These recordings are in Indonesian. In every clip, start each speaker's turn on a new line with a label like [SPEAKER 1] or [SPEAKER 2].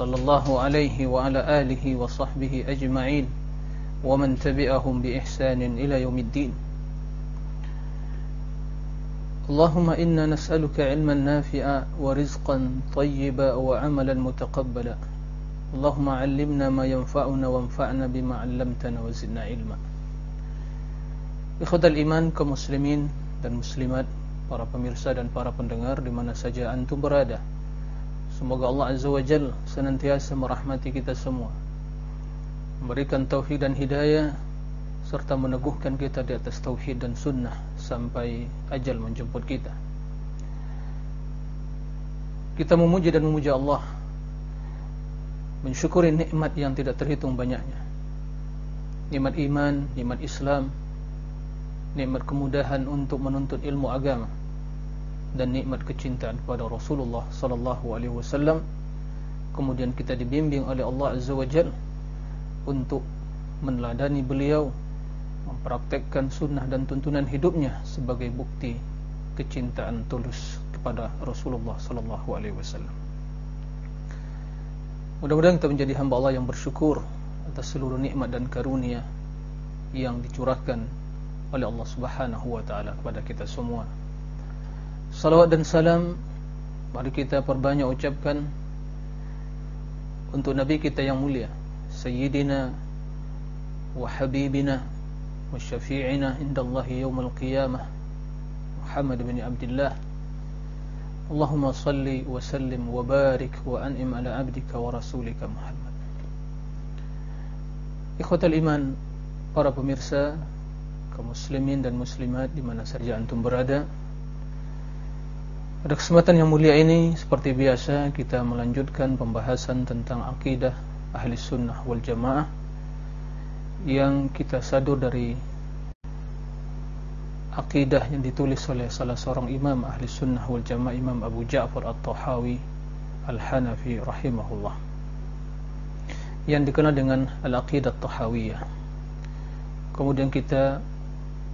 [SPEAKER 1] صلى الله عليه وعلى آله وصحبه أجمعين ومن تبعهم بإحسان إلى يوم الدين. اللهم إنا نسألك علما نافعا ورزقا طيبا وعملا متقبلا. اللهم علمنا ما ينفعنا وانفعنا بما علمتنا وزدنا علما. iman kaum muslimin dan muslimat Para pemirsa dan para pendengar di mana saja antum berada. Semoga Allah Azza wa Jal senantiasa merahmati kita semua. Memberikan tauhid dan hidayah Serta meneguhkan kita di atas tauhid dan sunnah Sampai ajal menjemput kita. Kita memuji dan memuja Allah. Mensyukuri nikmat yang tidak terhitung banyaknya. Nikmat iman, nikmat Islam nikmat kemudahan untuk menuntut ilmu agama dan nikmat kecintaan kepada Rasulullah sallallahu alaihi wasallam kemudian kita dibimbing oleh Allah azza wajal untuk meneladani beliau mempraktekkan sunnah dan tuntunan hidupnya sebagai bukti kecintaan tulus kepada Rasulullah sallallahu alaihi wasallam mudah-mudahan kita menjadi hamba Allah yang bersyukur atas seluruh nikmat dan karunia yang dicurahkan oleh Allah Subhanahu wa taala kepada kita semua. Salawat dan salam mari kita perbanyak ucapkan untuk nabi kita yang mulia, sayyidina wa habibina wa syafi'ina indallahi yaumil qiyamah Muhammad bin Abdullah. Allahumma salli wa sallim wa barik wa an'im ala abdika wa rasulika Muhammad. Ikhwatal iman, para pemirsa kaum muslimin dan muslimat di mana saja antum berada. Pada kesempatan yang mulia ini seperti biasa kita melanjutkan pembahasan tentang akidah ahli sunnah wal jamaah yang kita sadur dari akidah yang ditulis oleh salah seorang imam ahli sunnah wal jamaah Imam Abu Ja'far At-Tahawi Al-Hanafi rahimahullah yang dikenal dengan Al-Aqidah At-Tahawiyah. Kemudian kita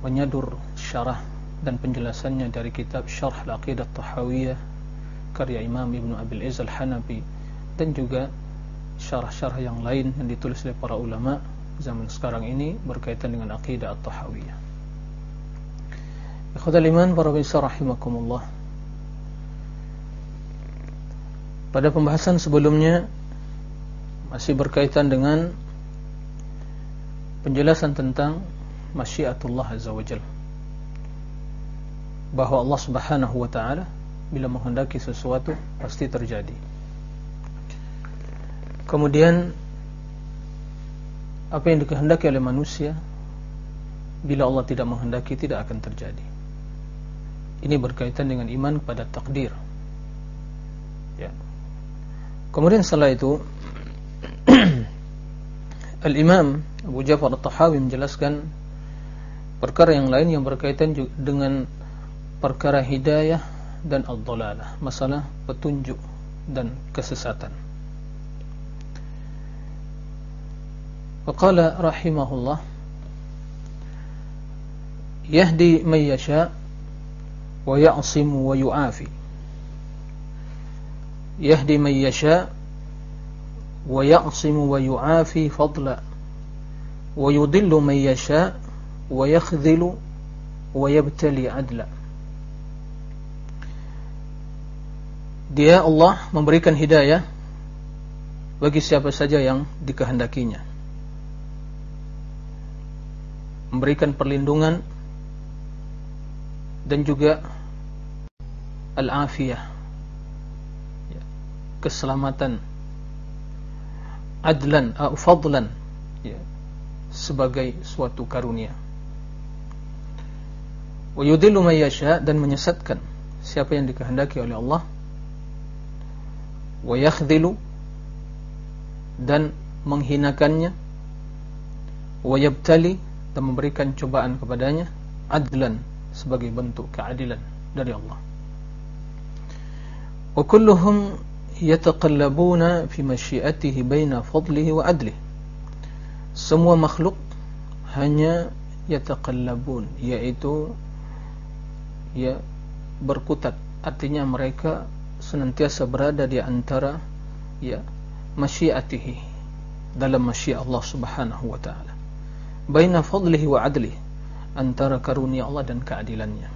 [SPEAKER 1] menyadur syarah dan penjelasannya dari kitab Syarh Al-Aqidah Tahawiyah karya Imam Ibn Abil Izz Al-Hanabi dan juga syarah-syarah yang lain yang ditulis oleh para ulama zaman sekarang ini berkaitan dengan Aqidah At-Tahawiyah. Ikhwatal iman para pemirsa rahimakumullah. Pada pembahasan sebelumnya masih berkaitan dengan penjelasan tentang masyiatullah azza bahwa Allah Subhanahu wa taala bila menghendaki sesuatu pasti terjadi. Kemudian apa yang dikehendaki oleh manusia bila Allah tidak menghendaki tidak akan terjadi. Ini berkaitan dengan iman kepada takdir. Ya. Kemudian setelah itu Al-Imam Abu Ja'far At-Tahawi menjelaskan perkara yang lain yang berkaitan dengan perkara hidayah dan ad-dhalalah, masalah petunjuk dan kesesatan. Faqala rahimahullah yahdi man yasha wa ya'sim wa yu'afi. Yahdi man yasha wa ya'sim wa yu'afi fadla wa yudillu man yasha ويخذل ويبتلي عدلا Dia Allah memberikan hidayah bagi siapa saja yang dikehendakinya. Memberikan perlindungan dan juga al-afiyah. Ya, keselamatan. Adlan, au fadlan. Ya, sebagai suatu karunia. Wa yudillu man yasha dan menyesatkan siapa yang dikehendaki oleh Allah. Wa yakhdhilu dan menghinakannya wa dan memberikan cobaan kepadanya adlan sebagai bentuk keadilan dari Allah. wa kulluhum yataqallabuna fi masyiatihi baina fadlihi wa adlihi semua makhluk hanya yataqallabun yaitu ya berkutat. Artinya mereka senantiasa berada di antara ya masyiatihi dalam masyiat Allah Subhanahu wa taala. Baina fadlihi wa adlihi antara karunia Allah dan keadilannya.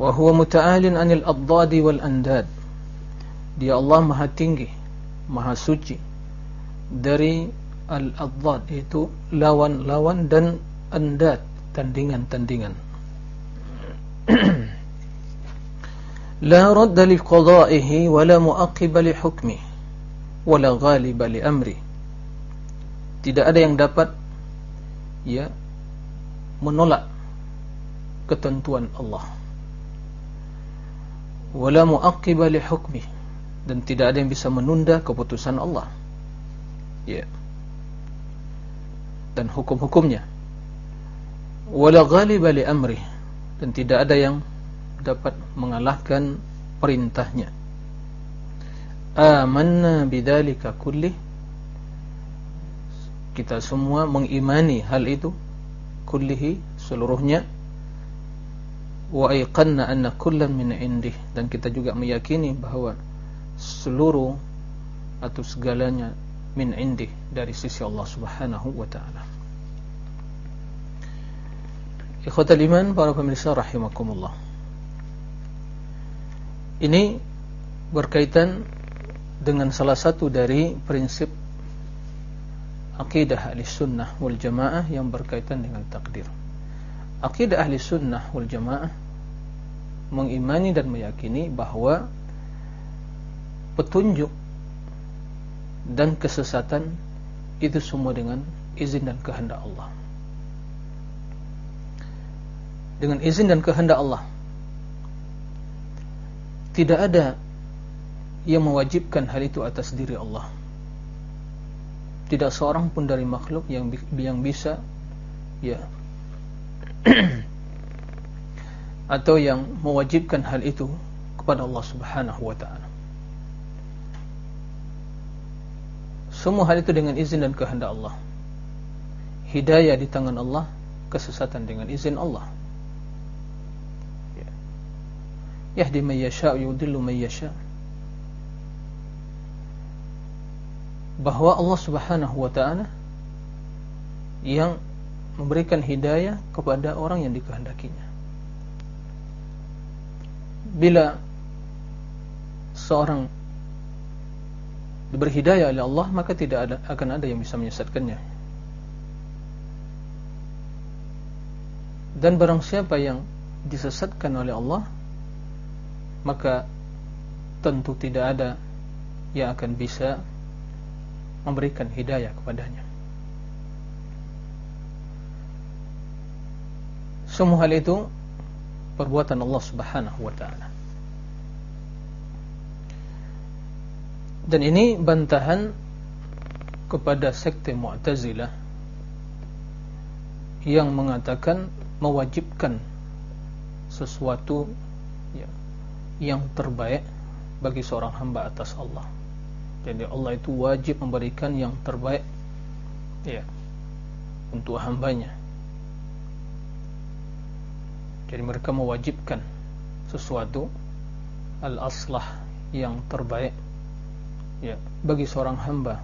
[SPEAKER 1] Wa huwa muta'alin 'anil addadi wal andad. Dia Allah maha tinggi maha suci dari al-addad itu lawan-lawan dan andad tandingan-tandingan لا رد لقضائه ولا مؤقب لحكمه ولا غالب لأمره tidak ada yang dapat ya menolak ketentuan Allah wala muaqqiba li hukmi dan tidak ada yang bisa menunda keputusan Allah ya dan hukum-hukumnya wala ghaliba li amri dan tidak ada yang dapat mengalahkan perintahnya. Amanna bidzalika kulli. Kita semua mengimani hal itu kullihi seluruhnya. Wa aiqanna anna kullan min indih. Dan kita juga meyakini bahwa seluruh atau segalanya min indih dari sisi Allah Subhanahu wa taala. Ikhwatal iman para pemirsa rahimakumullah ini berkaitan dengan salah satu dari prinsip akidah ahli sunnah wal jamaah yang berkaitan dengan takdir. Akidah ahli sunnah wal jamaah mengimani dan meyakini bahwa petunjuk dan kesesatan itu semua dengan izin dan kehendak Allah. Dengan izin dan kehendak Allah tidak ada yang mewajibkan hal itu atas diri Allah. Tidak seorang pun dari makhluk yang yang bisa ya atau yang mewajibkan hal itu kepada Allah Subhanahu wa taala. Semua hal itu dengan izin dan kehendak Allah. Hidayah di tangan Allah, kesesatan dengan izin Allah. Yahdi man yasha' yudillu man yasha' bahwa Allah Subhanahu wa taala yang memberikan hidayah kepada orang yang dikehendakinya. Bila seorang diberi hidayah oleh Allah, maka tidak ada akan ada yang bisa menyesatkannya. Dan barang siapa yang disesatkan oleh Allah, maka tentu tidak ada yang akan bisa memberikan hidayah kepadanya. Semua hal itu perbuatan Allah Subhanahu wa taala. Dan ini bantahan kepada sekte Mu'tazilah yang mengatakan mewajibkan sesuatu yang terbaik bagi seorang hamba atas Allah. Jadi Allah itu wajib memberikan yang terbaik ya untuk hambanya. Jadi mereka mewajibkan sesuatu al-aslah yang terbaik ya bagi seorang hamba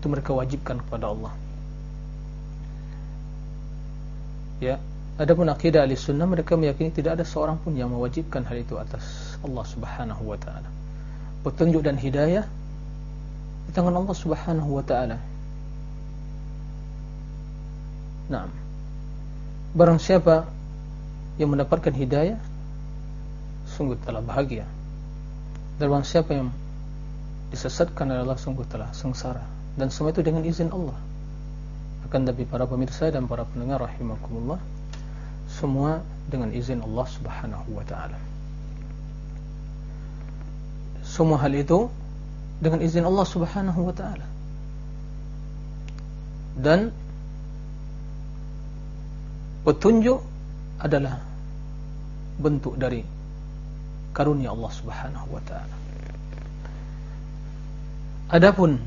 [SPEAKER 1] itu mereka wajibkan kepada Allah. Ya, Adapun akidah ahli sunnah mereka meyakini tidak ada seorang pun yang mewajibkan hal itu atas Allah subhanahu wa ta'ala. Petunjuk dan hidayah Di tangan Allah subhanahu wa ta'ala. Nah Barang siapa Yang mendapatkan hidayah Sungguh telah bahagia. Dan barang siapa yang Disesatkan Allah sungguh telah sengsara. Dan semua itu dengan izin Allah. Akan tapi para pemirsa dan para pendengar Rahimakumullah semua dengan izin Allah Subhanahu wa taala. Semua hal itu dengan izin Allah Subhanahu wa taala. Dan petunjuk adalah bentuk dari karunia Allah Subhanahu wa taala. Adapun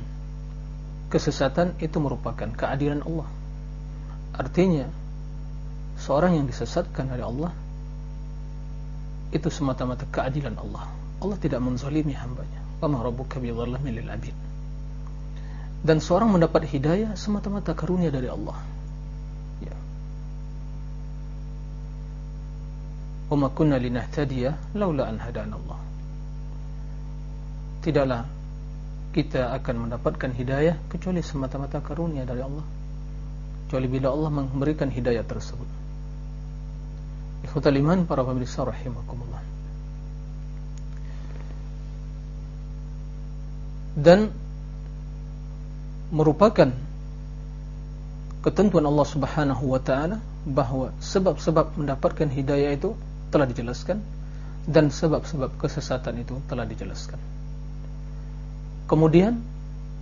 [SPEAKER 1] kesesatan itu merupakan keadilan Allah. Artinya seorang yang disesatkan oleh Allah itu semata-mata keadilan Allah. Allah tidak menzalimi hambanya. Wa ma rabbuka bidzallamin lil abid. Dan seorang mendapat hidayah semata-mata karunia dari Allah. Ya. Wa ma kunna linahtadiya laula an hadana Allah. Tidaklah kita akan mendapatkan hidayah kecuali semata-mata karunia dari Allah. Kecuali bila Allah memberikan hidayah tersebut. Ikhwatal iman para pemirsa rahimakumullah. Dan merupakan ketentuan Allah Subhanahu wa taala bahwa sebab-sebab mendapatkan hidayah itu telah dijelaskan dan sebab-sebab kesesatan itu telah dijelaskan. Kemudian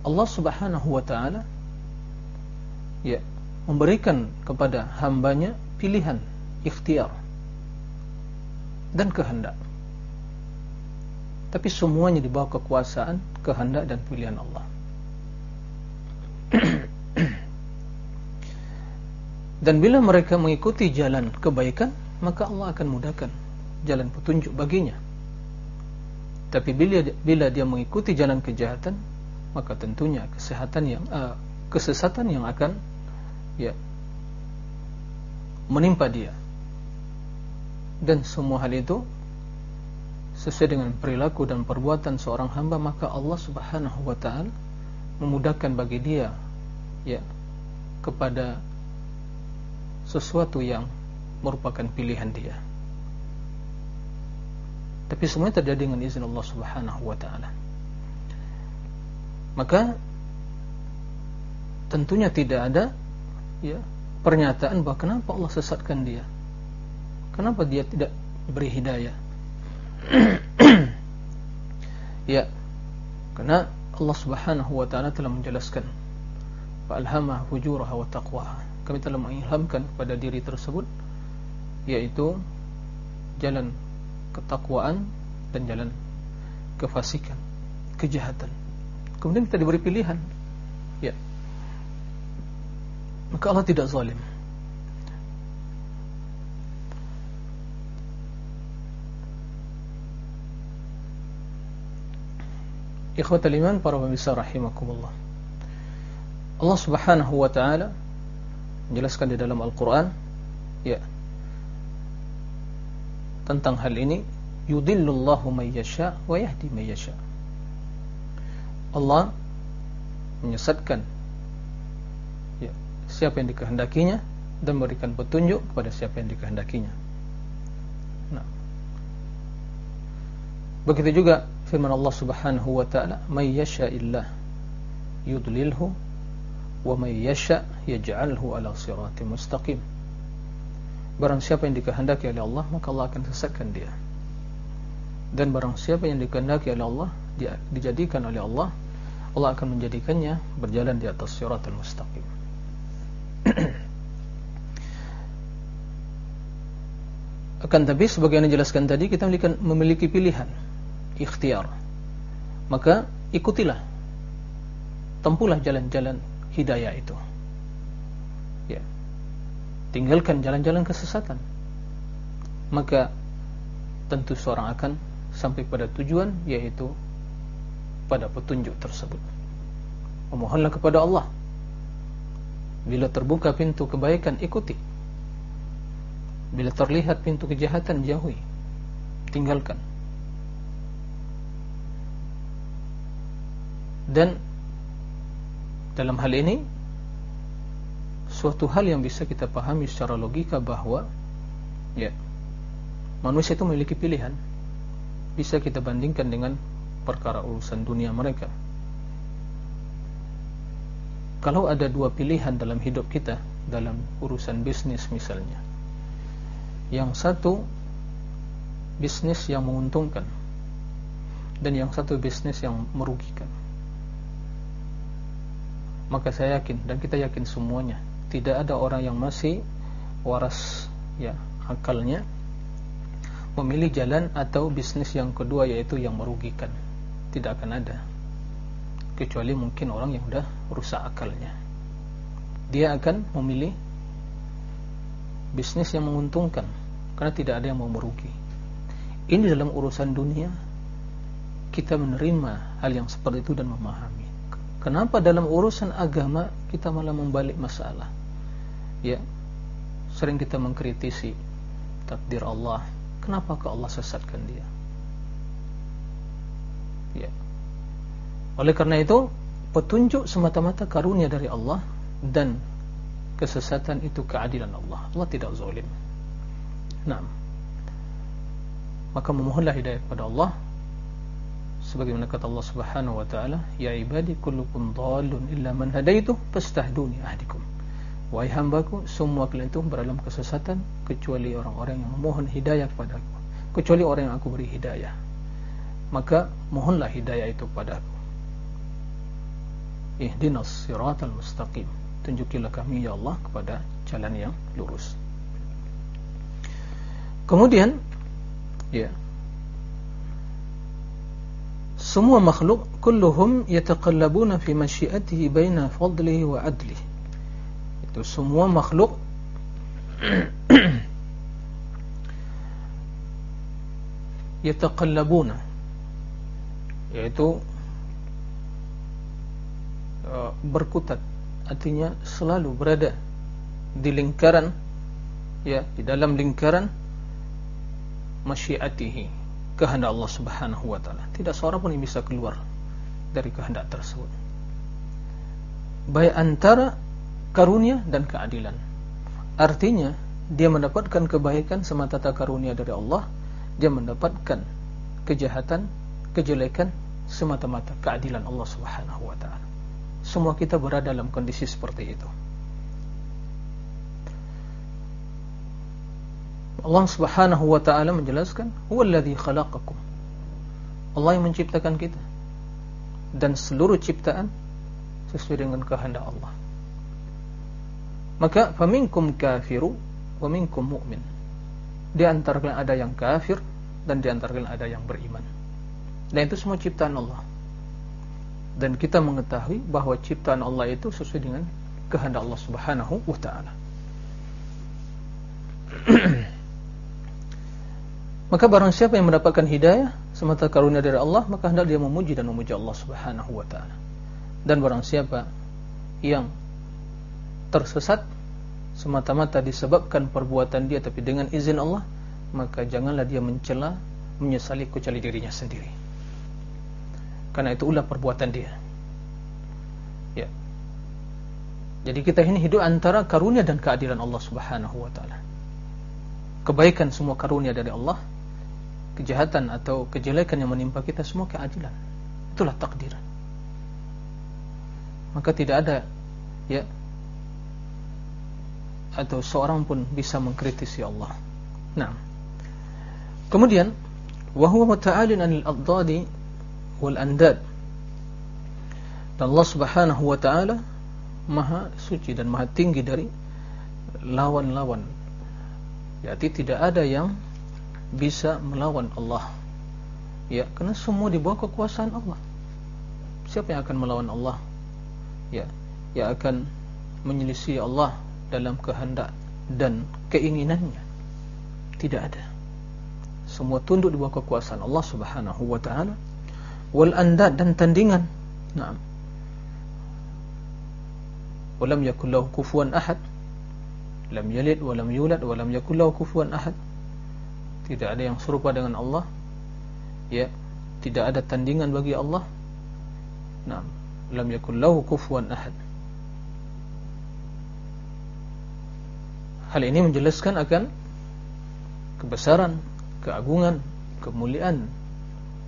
[SPEAKER 1] Allah Subhanahu wa taala ya memberikan kepada hambanya pilihan ikhtiar dan kehendak. Tapi semuanya di bawah kekuasaan, kehendak dan pilihan Allah. dan bila mereka mengikuti jalan kebaikan, maka Allah akan mudahkan jalan petunjuk baginya. Tapi bila bila dia mengikuti jalan kejahatan, maka tentunya kesehatan yang uh, kesesatan yang akan ya menimpa dia dan semua hal itu sesuai dengan perilaku dan perbuatan seorang hamba maka Allah Subhanahu wa taala memudahkan bagi dia ya kepada sesuatu yang merupakan pilihan dia. Tapi semuanya terjadi dengan izin Allah Subhanahu wa taala. Maka tentunya tidak ada ya pernyataan bahwa kenapa Allah sesatkan dia. Kenapa dia tidak beri hidayah? ya, karena Allah Subhanahu wa taala telah menjelaskan fa'alhamaha fujuraha wa taqwaha. Kami telah mengilhamkan kepada diri tersebut yaitu jalan ketakwaan dan jalan kefasikan, kejahatan. Kemudian kita diberi pilihan. Ya. Maka Allah tidak zalim. Ikhwatal iman para pemirsa rahimakumullah. Allah Subhanahu wa taala menjelaskan di dalam Al-Qur'an ya tentang hal ini yudhillullahu may yasha wa yahdi may yasha. Allah menyesatkan ya, siapa yang dikehendakinya dan memberikan petunjuk kepada siapa yang dikehendakinya. Nah. Begitu juga firman Allah Subhanahu wa taala may yasha'illah yudlilhu wa may yasha' yaj'alhu ala siratim mustaqim. Barang siapa yang dikehendaki oleh Allah maka Allah akan sesatkan dia. Dan barang siapa yang dikehendaki oleh Allah dia dijadikan oleh Allah Allah akan menjadikannya berjalan di atas siratal mustaqim. Akan tapi sebagaimana dijelaskan tadi kita memiliki pilihan ikhtiar. Maka ikutilah tempuhlah jalan-jalan hidayah itu. Ya. Tinggalkan jalan-jalan kesesatan. Maka tentu seorang akan sampai pada tujuan yaitu pada petunjuk tersebut. Memohonlah kepada Allah. Bila terbuka pintu kebaikan ikuti. Bila terlihat pintu kejahatan jauhi. Tinggalkan dan dalam hal ini suatu hal yang bisa kita pahami secara logika bahwa ya manusia itu memiliki pilihan. Bisa kita bandingkan dengan perkara urusan dunia mereka. Kalau ada dua pilihan dalam hidup kita dalam urusan bisnis misalnya. Yang satu bisnis yang menguntungkan. Dan yang satu bisnis yang merugikan maka saya yakin dan kita yakin semuanya tidak ada orang yang masih waras ya akalnya memilih jalan atau bisnis yang kedua yaitu yang merugikan. Tidak akan ada. Kecuali mungkin orang yang sudah rusak akalnya. Dia akan memilih bisnis yang menguntungkan karena tidak ada yang mau merugi. Ini dalam urusan dunia kita menerima hal yang seperti itu dan memahami Kenapa dalam urusan agama kita malah membalik masalah? Ya, sering kita mengkritisi takdir Allah. Kenapa ke Allah sesatkan dia? Ya. Oleh karena itu, petunjuk semata-mata karunia dari Allah dan kesesatan itu keadilan Allah. Allah tidak zalim. Nah, maka memohonlah hidayah kepada Allah sebagaimana kata Allah Subhanahu wa taala ya ibadi kullukum dhallun illa man hadaitu fastahduni ahdikum. Wahai hambaku semua kalian itu berdalam kesesatan kecuali orang-orang yang memohon hidayah kepadaku. Kecuali orang yang aku beri hidayah. Maka mohonlah hidayah itu padaku ihdinas siratal mustaqim. Tunjukilah kami ya Allah kepada jalan yang lurus. Kemudian ya semua makhluk kulluhum yataqallabuna fi masyiatihi baina fadlihi wa adlihi. Itu semua makhluk. Yataqallabuna. Yaitu uh, berkutat. Artinya selalu berada di lingkaran ya di dalam lingkaran masyiatihi kehendak Allah Subhanahu wa taala. Tidak seorang pun yang bisa keluar dari kehendak tersebut. Baik antara karunia dan keadilan. Artinya dia mendapatkan kebaikan semata karunia dari Allah, dia mendapatkan kejahatan, kejelekan semata-mata keadilan Allah Subhanahu wa taala. Semua kita berada dalam kondisi seperti itu. Allah Subhanahu wa taala menjelaskan, "Huwallazi khalaqakum." Allah yang menciptakan kita. Dan seluruh ciptaan sesuai dengan kehendak Allah. Maka faminkum kafiru wa minkum mu'min. Di antara kalian ada yang kafir dan di antara kalian ada yang beriman. Dan itu semua ciptaan Allah. Dan kita mengetahui bahwa ciptaan Allah itu sesuai dengan kehendak Allah Subhanahu wa taala. Maka barang siapa yang mendapatkan hidayah semata karunia dari Allah, maka hendak dia memuji dan memuji Allah Subhanahu wa taala. Dan barang siapa yang tersesat semata-mata disebabkan perbuatan dia tapi dengan izin Allah, maka janganlah dia mencela, menyesali kecuali dirinya sendiri. Karena itu ulah perbuatan dia. Ya. Jadi kita ini hidup antara karunia dan keadilan Allah Subhanahu wa taala. Kebaikan semua karunia dari Allah kejahatan atau kejelekan yang menimpa kita semua keadilan. Itulah takdir. Maka tidak ada ya atau seorang pun bisa mengkritisi Allah. Nah. Kemudian wa huwa muta'alin 'anil adadi wal andad. Dan Allah Subhanahu wa taala maha suci dan maha tinggi dari lawan-lawan. Jadi tidak ada yang bisa melawan Allah. Ya karena semua di bawah kekuasaan Allah. Siapa yang akan melawan Allah? Ya yang akan menyelisih Allah dalam kehendak dan keinginannya. Tidak ada. Semua tunduk di bawah kekuasaan Allah Subhanahu wa taala. Wal andad dan tandingan. Na'am. Walam yakul lahu kufuwan ahad. Lam yalid walam yulad walam yakul lahu kufuwan ahad tidak ada yang serupa dengan Allah. Ya tidak ada tandingan bagi Allah. Nah lam yakul lahu kufuwan ahad. Hal ini menjelaskan akan kebesaran keagungan kemuliaan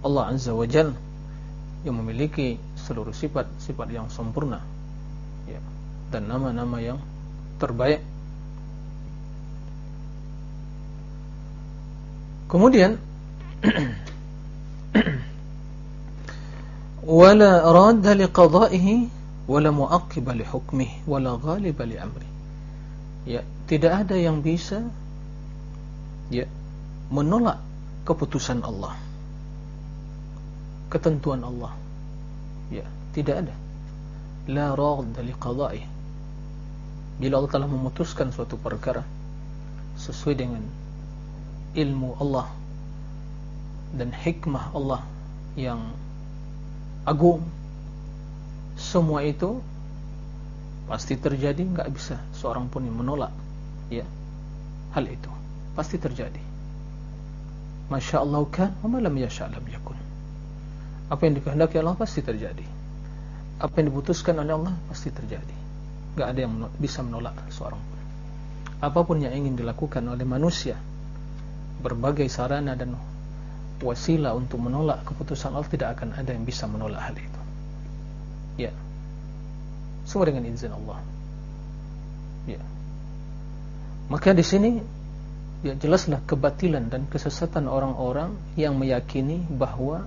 [SPEAKER 1] Allah azza wajal yang memiliki seluruh sifat-sifat yang sempurna. Ya. Dan nama-nama yang terbaik Kemudian wala radda liqada'ihi wala mu'aqqiba li hukmih wala ghaliba li amri ya tidak ada yang bisa ya menolak keputusan Allah. Ketentuan Allah. Ya tidak ada. La radda li qada'i bila Allah telah memutuskan suatu perkara sesuai dengan ilmu Allah dan hikmah Allah yang agung. Semua itu pasti terjadi nggak bisa seorang pun yang menolak ya. Hal itu pasti terjadi. Masya Allah kan wa lam yakun. Apa yang dikehendaki Allah pasti terjadi. Apa yang diputuskan oleh Allah pasti terjadi. Nggak ada yang bisa menolak seorang pun. Apa pun yang ingin dilakukan oleh manusia berbagai sarana dan wasilah untuk menolak keputusan Allah tidak akan ada yang bisa menolak hal itu Ya. Semua dengan izin Allah. Ya. Maka di sini ya jelaslah kebatilan dan kesesatan orang-orang yang meyakini bahwa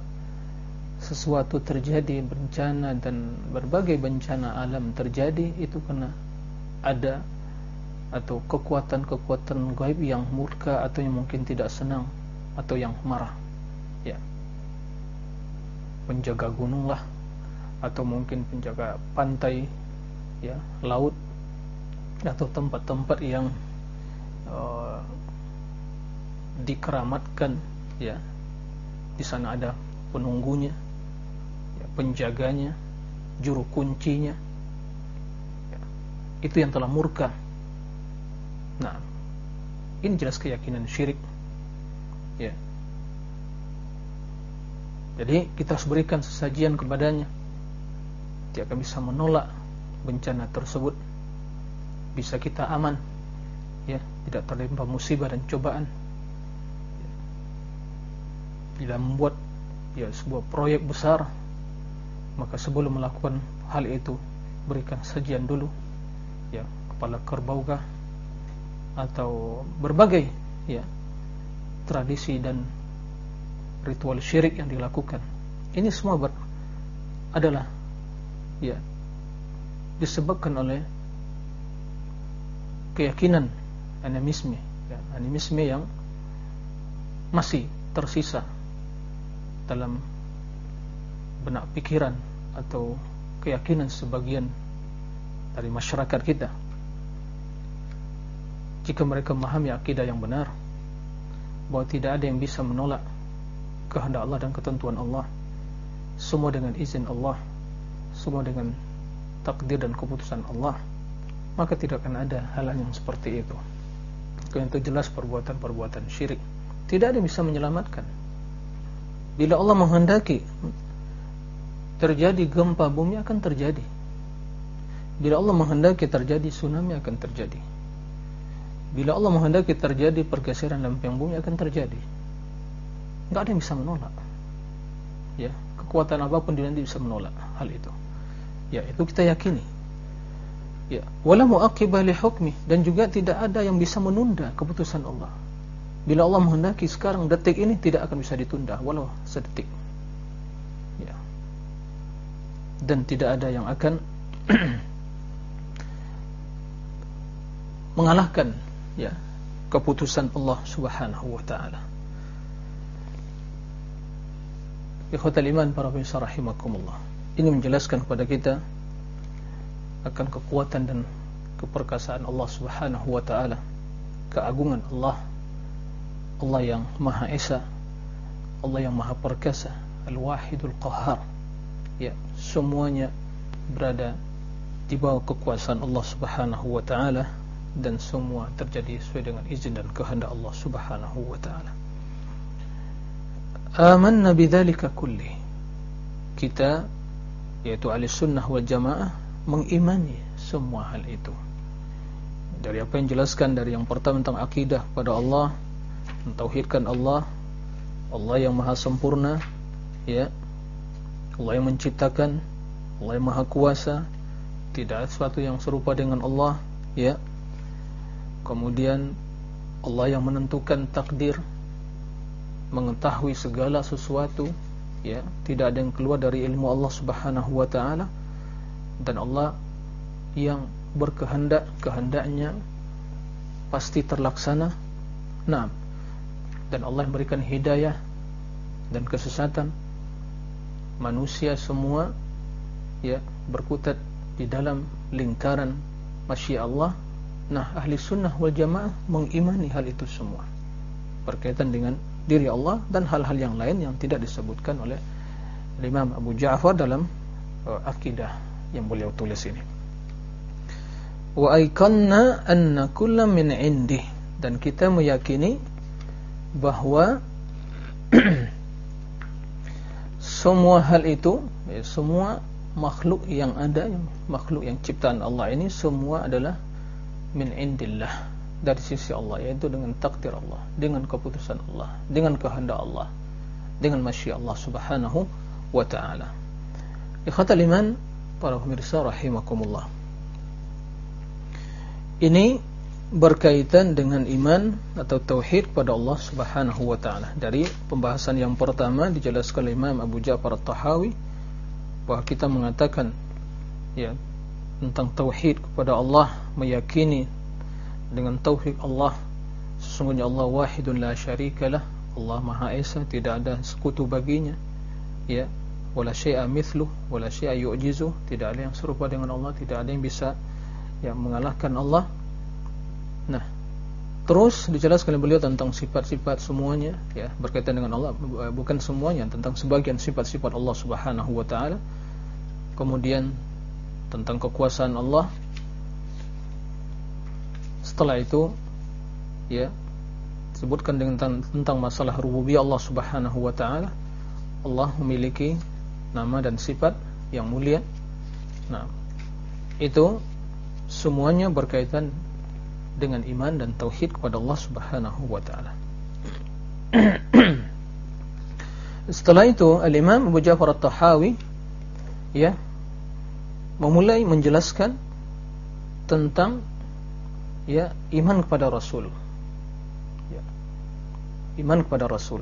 [SPEAKER 1] sesuatu terjadi bencana dan berbagai bencana alam terjadi itu karena ada atau kekuatan-kekuatan gaib yang murka atau yang mungkin tidak senang atau yang marah. Ya. Penjaga gunung lah atau mungkin penjaga pantai ya laut atau tempat-tempat yang uh, dikeramatkan ya. Di sana ada penunggunya ya, penjaganya juru kuncinya. Ya, itu yang telah murka nah ini jelas keyakinan syirik. Ya. Jadi kita harus berikan sesajian kepadanya. Dia akan bisa menolak bencana tersebut. Bisa kita aman. Ya tidak terlimpah musibah dan cobaan. Bila membuat ya sebuah proyek besar maka sebelum melakukan hal itu berikan sajian dulu. Ya kepala kerbau atau berbagai ya tradisi dan ritual syirik yang dilakukan. Ini semua ber, adalah ya disebabkan oleh keyakinan animisme ya, animisme yang masih tersisa dalam benak pikiran atau keyakinan sebagian dari masyarakat kita jika mereka memahami akidah yang benar bahwa tidak ada yang bisa menolak kehendak Allah dan ketentuan Allah semua dengan izin Allah semua dengan takdir dan keputusan Allah maka tidak akan ada hal yang seperti itu. Yang itu perbuatan-perbuatan syirik. Tidak ada yang bisa menyelamatkan. Bila Allah menghendaki terjadi gempa bumi akan terjadi. Bila Allah menghendaki terjadi tsunami akan terjadi bila Allah menghendaki terjadi pergeseran lempeng bumi akan terjadi. Nggak ada yang bisa menolak. Ya kekuatan apa pun di nanti bisa menolak hal itu. Ya itu kita yakini. Ya wala muaqibah li hukmi. Dan juga tidak ada yang bisa menunda keputusan Allah. Bila Allah menghendaki sekarang detik ini tidak akan bisa ditunda walau sedetik. Ya. Dan tidak ada yang akan mengalahkan ya. Keputusan Allah Subhanahu wa taala. Ikhwatal iman para pemirsa rahimakumullah. Ini menjelaskan kepada kita akan kekuatan dan keperkasaan Allah Subhanahu wa taala, keagungan Allah, Allah yang Maha Esa, Allah yang Maha Perkasa, Al-Wahidul Qahhar. Ya, semuanya berada di bawah kekuasaan Allah Subhanahu wa taala dan semua terjadi sesuai dengan izin dan kehendak Allah Subhanahu wa taala. Amanna bidzalika kulli. Kita yaitu ahli sunnah wal jamaah mengimani semua hal itu dari apa yang jelaskan dari yang pertama tentang akidah pada Allah mentauhidkan Allah Allah yang maha sempurna ya Allah yang menciptakan Allah yang maha kuasa tidak ada sesuatu yang serupa dengan Allah ya kemudian Allah yang menentukan takdir mengetahui segala sesuatu ya tidak ada yang keluar dari ilmu Allah Subhanahu wa taala dan Allah yang berkehendak kehendaknya pasti terlaksana. Nah dan Allah memberikan hidayah dan kesesatan. Manusia semua ya berkutat di dalam lingkaran masya Allah nah ahli sunnah wal jamaah mengimani hal itu semua. Berkaitan dengan diri Allah dan hal-hal yang lain yang tidak disebutkan oleh Imam Abu Ja'far dalam uh, akidah yang beliau tulis ini. Wa aikanna anna kulla min indih. Dan kita meyakini bahwa semua hal itu ya, semua makhluk yang ada makhluk yang ciptaan Allah ini semua adalah min indillah dari sisi Allah yaitu dengan takdir Allah dengan keputusan Allah dengan kehendak Allah dengan masya Allah subhanahu wa ta'ala ikhwatal iman para pemirsa rahimakumullah ini berkaitan dengan iman atau tauhid kepada Allah Subhanahu wa taala. Dari pembahasan yang pertama dijelaskan oleh Imam Abu Ja'far At-Tahawi bahwa kita mengatakan ya tentang tauhid kepada Allah, meyakini dengan tauhid Allah sesungguhnya Allah wahidun la syarikalah, Allah Maha Esa, tidak ada sekutu baginya. Ya, wala syai'a mithluh, wala syai'a yu'jizu, tidak ada yang serupa dengan Allah, tidak ada yang bisa yang mengalahkan Allah Nah, terus dijelaskan beliau tentang sifat-sifat semuanya ya, berkaitan dengan Allah, bukan semuanya, tentang sebagian sifat-sifat Allah Subhanahu wa taala. Kemudian tentang kekuasaan Allah. Setelah itu ya, sebutkan dengan tentang masalah rububiyah Allah Subhanahu wa taala. Allah memiliki nama dan sifat yang mulia. Nah, itu semuanya berkaitan dengan iman dan tauhid kepada Allah Subhanahu wa taala. Setelah itu Al-Imam Abu Ja'far At-Tahawi ya memulai menjelaskan tentang ya iman kepada Rasul. Ya. Iman kepada Rasul.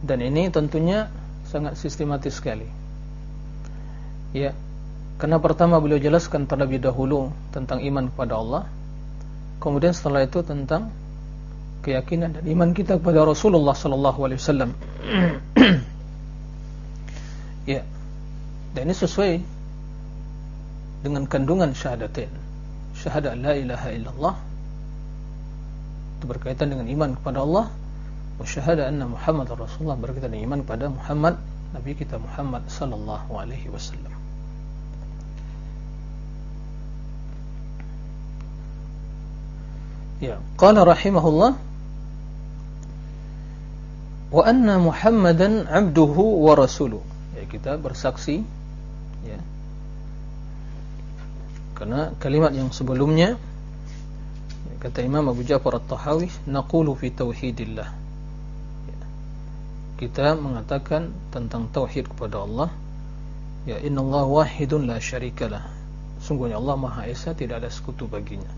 [SPEAKER 1] Dan ini tentunya sangat sistematis sekali. Ya. Karena pertama beliau jelaskan terlebih dahulu tentang iman kepada Allah Kemudian setelah itu tentang keyakinan dan iman kita kepada Rasulullah sallallahu alaihi wasallam. ya. Dan ini sesuai dengan kandungan syahadatain. Syahadat la ilaha illallah itu berkaitan dengan iman kepada Allah wa syahada anna Muhammad Rasulullah berkaitan dengan iman kepada Muhammad Nabi kita Muhammad sallallahu alaihi wasallam. Ya, qala rahimahullah wa anna Muhammadan 'abduhu wa rasuluh. Ya, kita bersaksi ya. Karena kalimat yang sebelumnya kata Imam Abu Ja'far At-Tahawi naqulu fi tauhidillah. Kita mengatakan tentang tauhid kepada Allah. Ya innallaha wahidun la syarikalah. Sungguhnya Allah Maha Esa tidak ada sekutu baginya.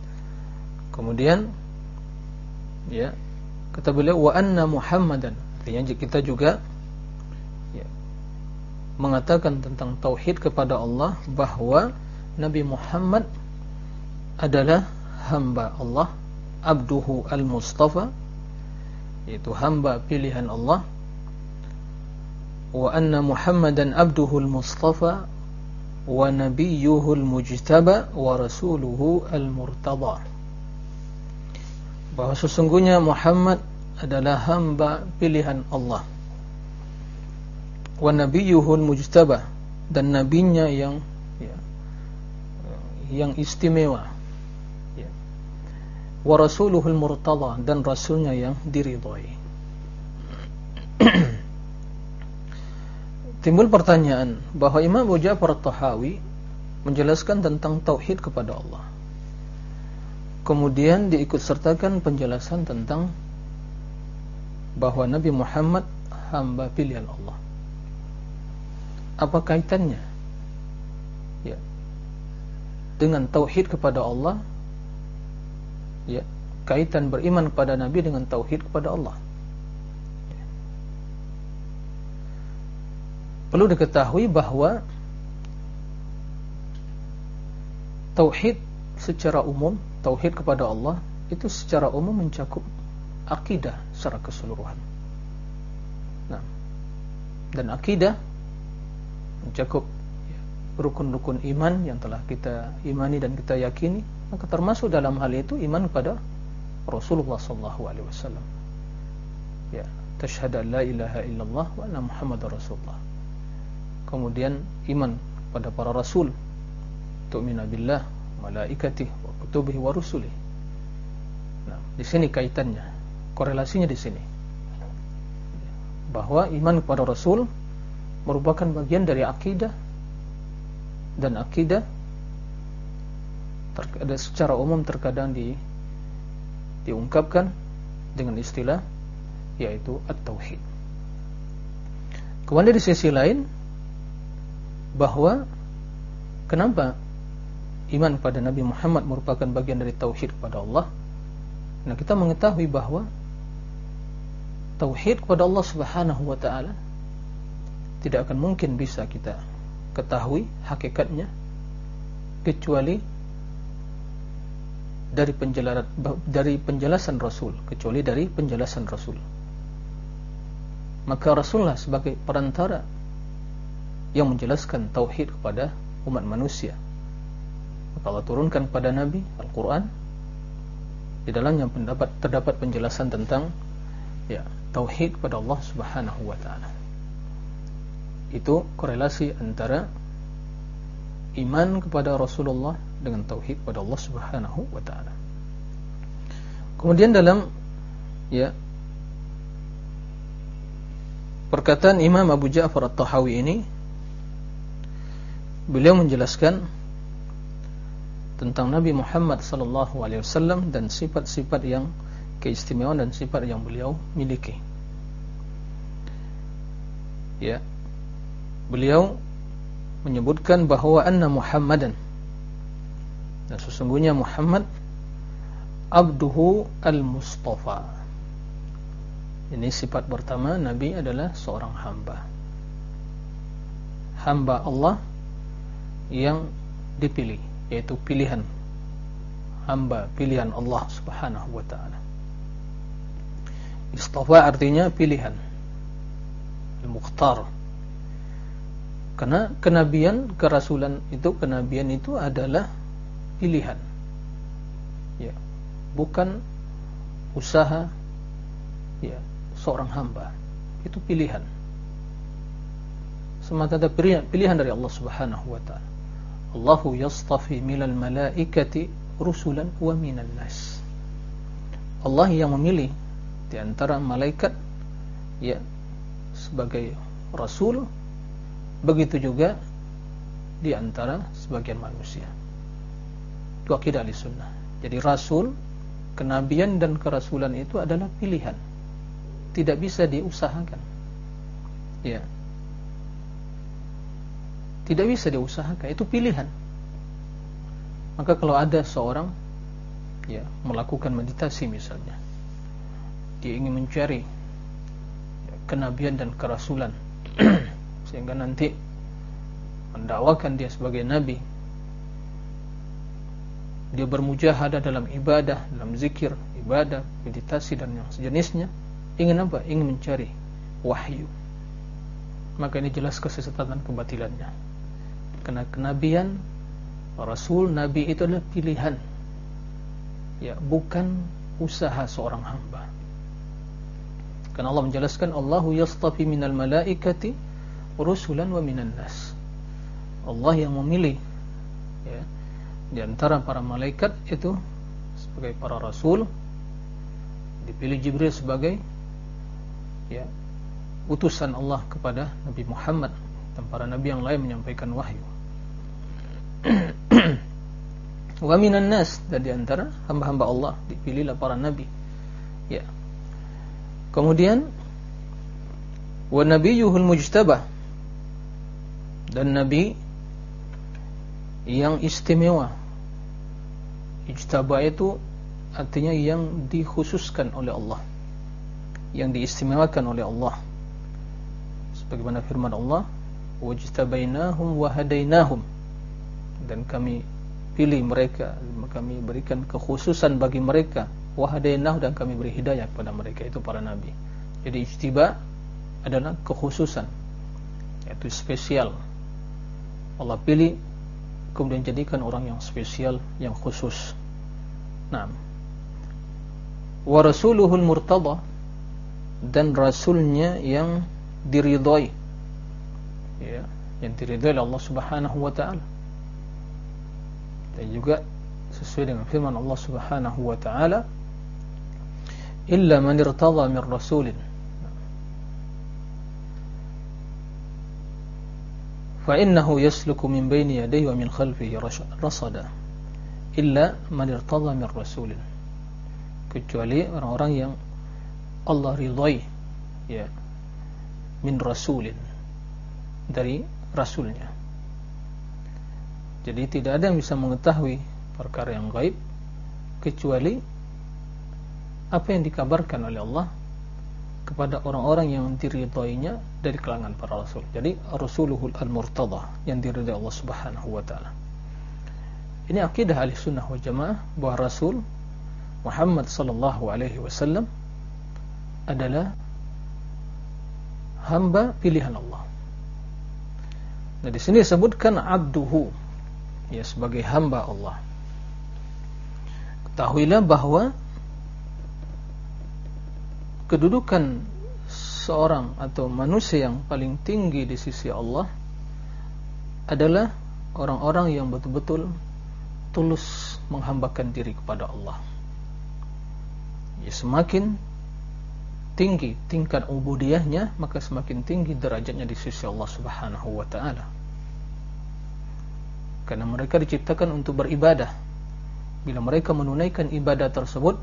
[SPEAKER 1] Kemudian ya kata beliau wa anna Muhammadan artinya kita juga ya, mengatakan tentang tauhid kepada Allah bahwa Nabi Muhammad adalah hamba Allah abduhu al-mustafa yaitu hamba pilihan Allah. Wa anna Muhammadan abduhu al-mustafa wa nabiyyuhu al-mujtaba wa rasuluhu al-murtada. Sesungguhnya Muhammad adalah hamba pilihan Allah. Wa nabiyyuhul mujtaba dan nabinya yang ya, yang istimewa ya. wa rasuluhul dan rasulnya yang diridhai timbul pertanyaan bahwa Imam Abu Ja'far At-Tahawi menjelaskan tentang tauhid kepada Allah Kemudian diikut sertakan penjelasan tentang bahwa Nabi Muhammad hamba pilihan Allah. Apa kaitannya? Ya. Dengan tauhid kepada Allah? Ya, kaitan beriman kepada Nabi dengan tauhid kepada Allah. Perlu diketahui bahwa tauhid secara umum, tauhid kepada Allah itu secara umum mencakup akidah secara keseluruhan. Nah, dan akidah mencakup rukun-rukun iman yang telah kita imani dan kita yakini, maka termasuk dalam hal itu iman kepada Rasulullah sallallahu alaihi wasallam. Ya, tasyhadu la ilaha illallah wa anna muhammadar rasulullah. Kemudian iman pada para rasul, tu'minu billah, malaikatih, wa kutubihi wa rusulih. Nah, di sini kaitannya, korelasinya di sini. Bahwa iman kepada rasul merupakan bagian dari akidah dan akidah secara umum terkadang di diungkapkan dengan istilah yaitu at-tauhid. Kemudian di sisi lain bahwa kenapa iman pada Nabi Muhammad merupakan bagian dari tauhid kepada Allah? Nah, kita mengetahui bahwa tauhid kepada Allah Subhanahu wa taala tidak akan mungkin bisa kita ketahui hakikatnya kecuali dari penjelasan dari penjelasan Rasul kecuali dari penjelasan Rasul. Maka Rasulullah sebagai perantara yang menjelaskan tauhid kepada umat manusia. Maka Allah turunkan kepada Nabi Al-Quran di dalamnya terdapat penjelasan tentang ya tauhid kepada Allah Subhanahu wa taala itu korelasi antara iman kepada Rasulullah dengan tauhid pada Allah Subhanahu wa taala. Kemudian dalam ya perkataan Imam Abu Ja'far At-Tahawi ini beliau menjelaskan tentang Nabi Muhammad sallallahu alaihi wasallam dan sifat-sifat yang keistimewaan dan sifat yang beliau miliki. Ya. Beliau menyebutkan bahwa anna Muhammadan dan sesungguhnya Muhammad abduhu al-mustafa. Ini sifat pertama Nabi adalah seorang hamba. Hamba Allah yang dipilih, yaitu pilihan hamba pilihan Allah Subhanahu wa taala. Istafa artinya pilihan. Al-Mukhtar. Karena kenabian, kerasulan itu kenabian itu adalah pilihan. Ya. Bukan usaha ya seorang hamba. Itu pilihan. Semata pilihan, pilihan dari Allah Subhanahu wa taala. Allahu yastafi minal malaikati rusulan wa minan nas. Allah yang memilih di antara malaikat ya sebagai rasul begitu juga di antara sebagian manusia itu ahli sunnah. Jadi rasul, kenabian dan kerasulan itu adalah pilihan. Tidak bisa diusahakan. Ya. Tidak bisa diusahakan, itu pilihan. Maka kalau ada seorang ya melakukan meditasi misalnya, dia ingin mencari kenabian dan kerasulan sehingga nanti mendakwakan dia sebagai nabi dia bermujahadah dalam ibadah, dalam zikir, ibadah, meditasi dan yang sejenisnya, ingin apa? Ingin mencari wahyu. Maka ini jelas kesesatan kebatilannya. Karena kenabian Rasul Nabi itu adalah pilihan. Ya, bukan usaha seorang hamba. Karena Allah menjelaskan Allahu yastafi minal malaikati rusulan wa minan nas. Allah yang memilih ya, di antara para malaikat itu sebagai para rasul dipilih Jibril sebagai ya utusan Allah kepada Nabi Muhammad dan para nabi yang lain menyampaikan wahyu. Wa minan nas dan di antara hamba-hamba Allah dipilihlah para nabi. Ya. Kemudian wa nabiyyuhul mujtabah dan nabi yang istimewa. Ijtaba itu artinya yang dikhususkan oleh Allah. Yang diistimewakan oleh Allah. Sebagaimana firman Allah wajtabainahum wa hadainahum dan kami pilih mereka kami berikan kekhususan bagi mereka. Wahdainah dan kami beri hidayah kepada mereka itu para nabi. Jadi ijtiba adalah kekhususan yaitu spesial Allah pilih kemudian jadikan orang yang spesial yang khusus. Nah wa rasuluhul murtada dan rasulnya yang diridhai ya yang diridhai oleh Allah Subhanahu wa taala. Dan juga sesuai dengan firman Allah Subhanahu wa taala illa man irtadha min rasulin fa innahu yasluku min bayni yadayhi wa min khalfihi rasada. Illa man irtadha min rasulin. Kecuali orang-orang yang Allah ridhai ya min rasulin dari rasulnya. Jadi tidak ada yang bisa mengetahui perkara yang gaib kecuali apa yang dikabarkan oleh Allah kepada orang-orang yang diridhoinya dari kalangan para rasul. Jadi Rasuluhul Al-Murtada yang diridhai Allah Subhanahu wa taala. Ini akidah ahli sunnah wal jamaah bahwa Rasul Muhammad sallallahu alaihi wasallam adalah hamba pilihan Allah. Nah di sini disebutkan abduhu ya sebagai hamba Allah. Ketahuilah bahwa kedudukan seorang atau manusia yang paling tinggi di sisi Allah adalah orang-orang yang betul-betul tulus menghambakan diri kepada Allah. Ya, semakin tinggi tingkat ubudiyahnya, maka semakin tinggi derajatnya di sisi Allah Subhanahu wa taala. Karena mereka diciptakan untuk beribadah bila mereka menunaikan ibadah tersebut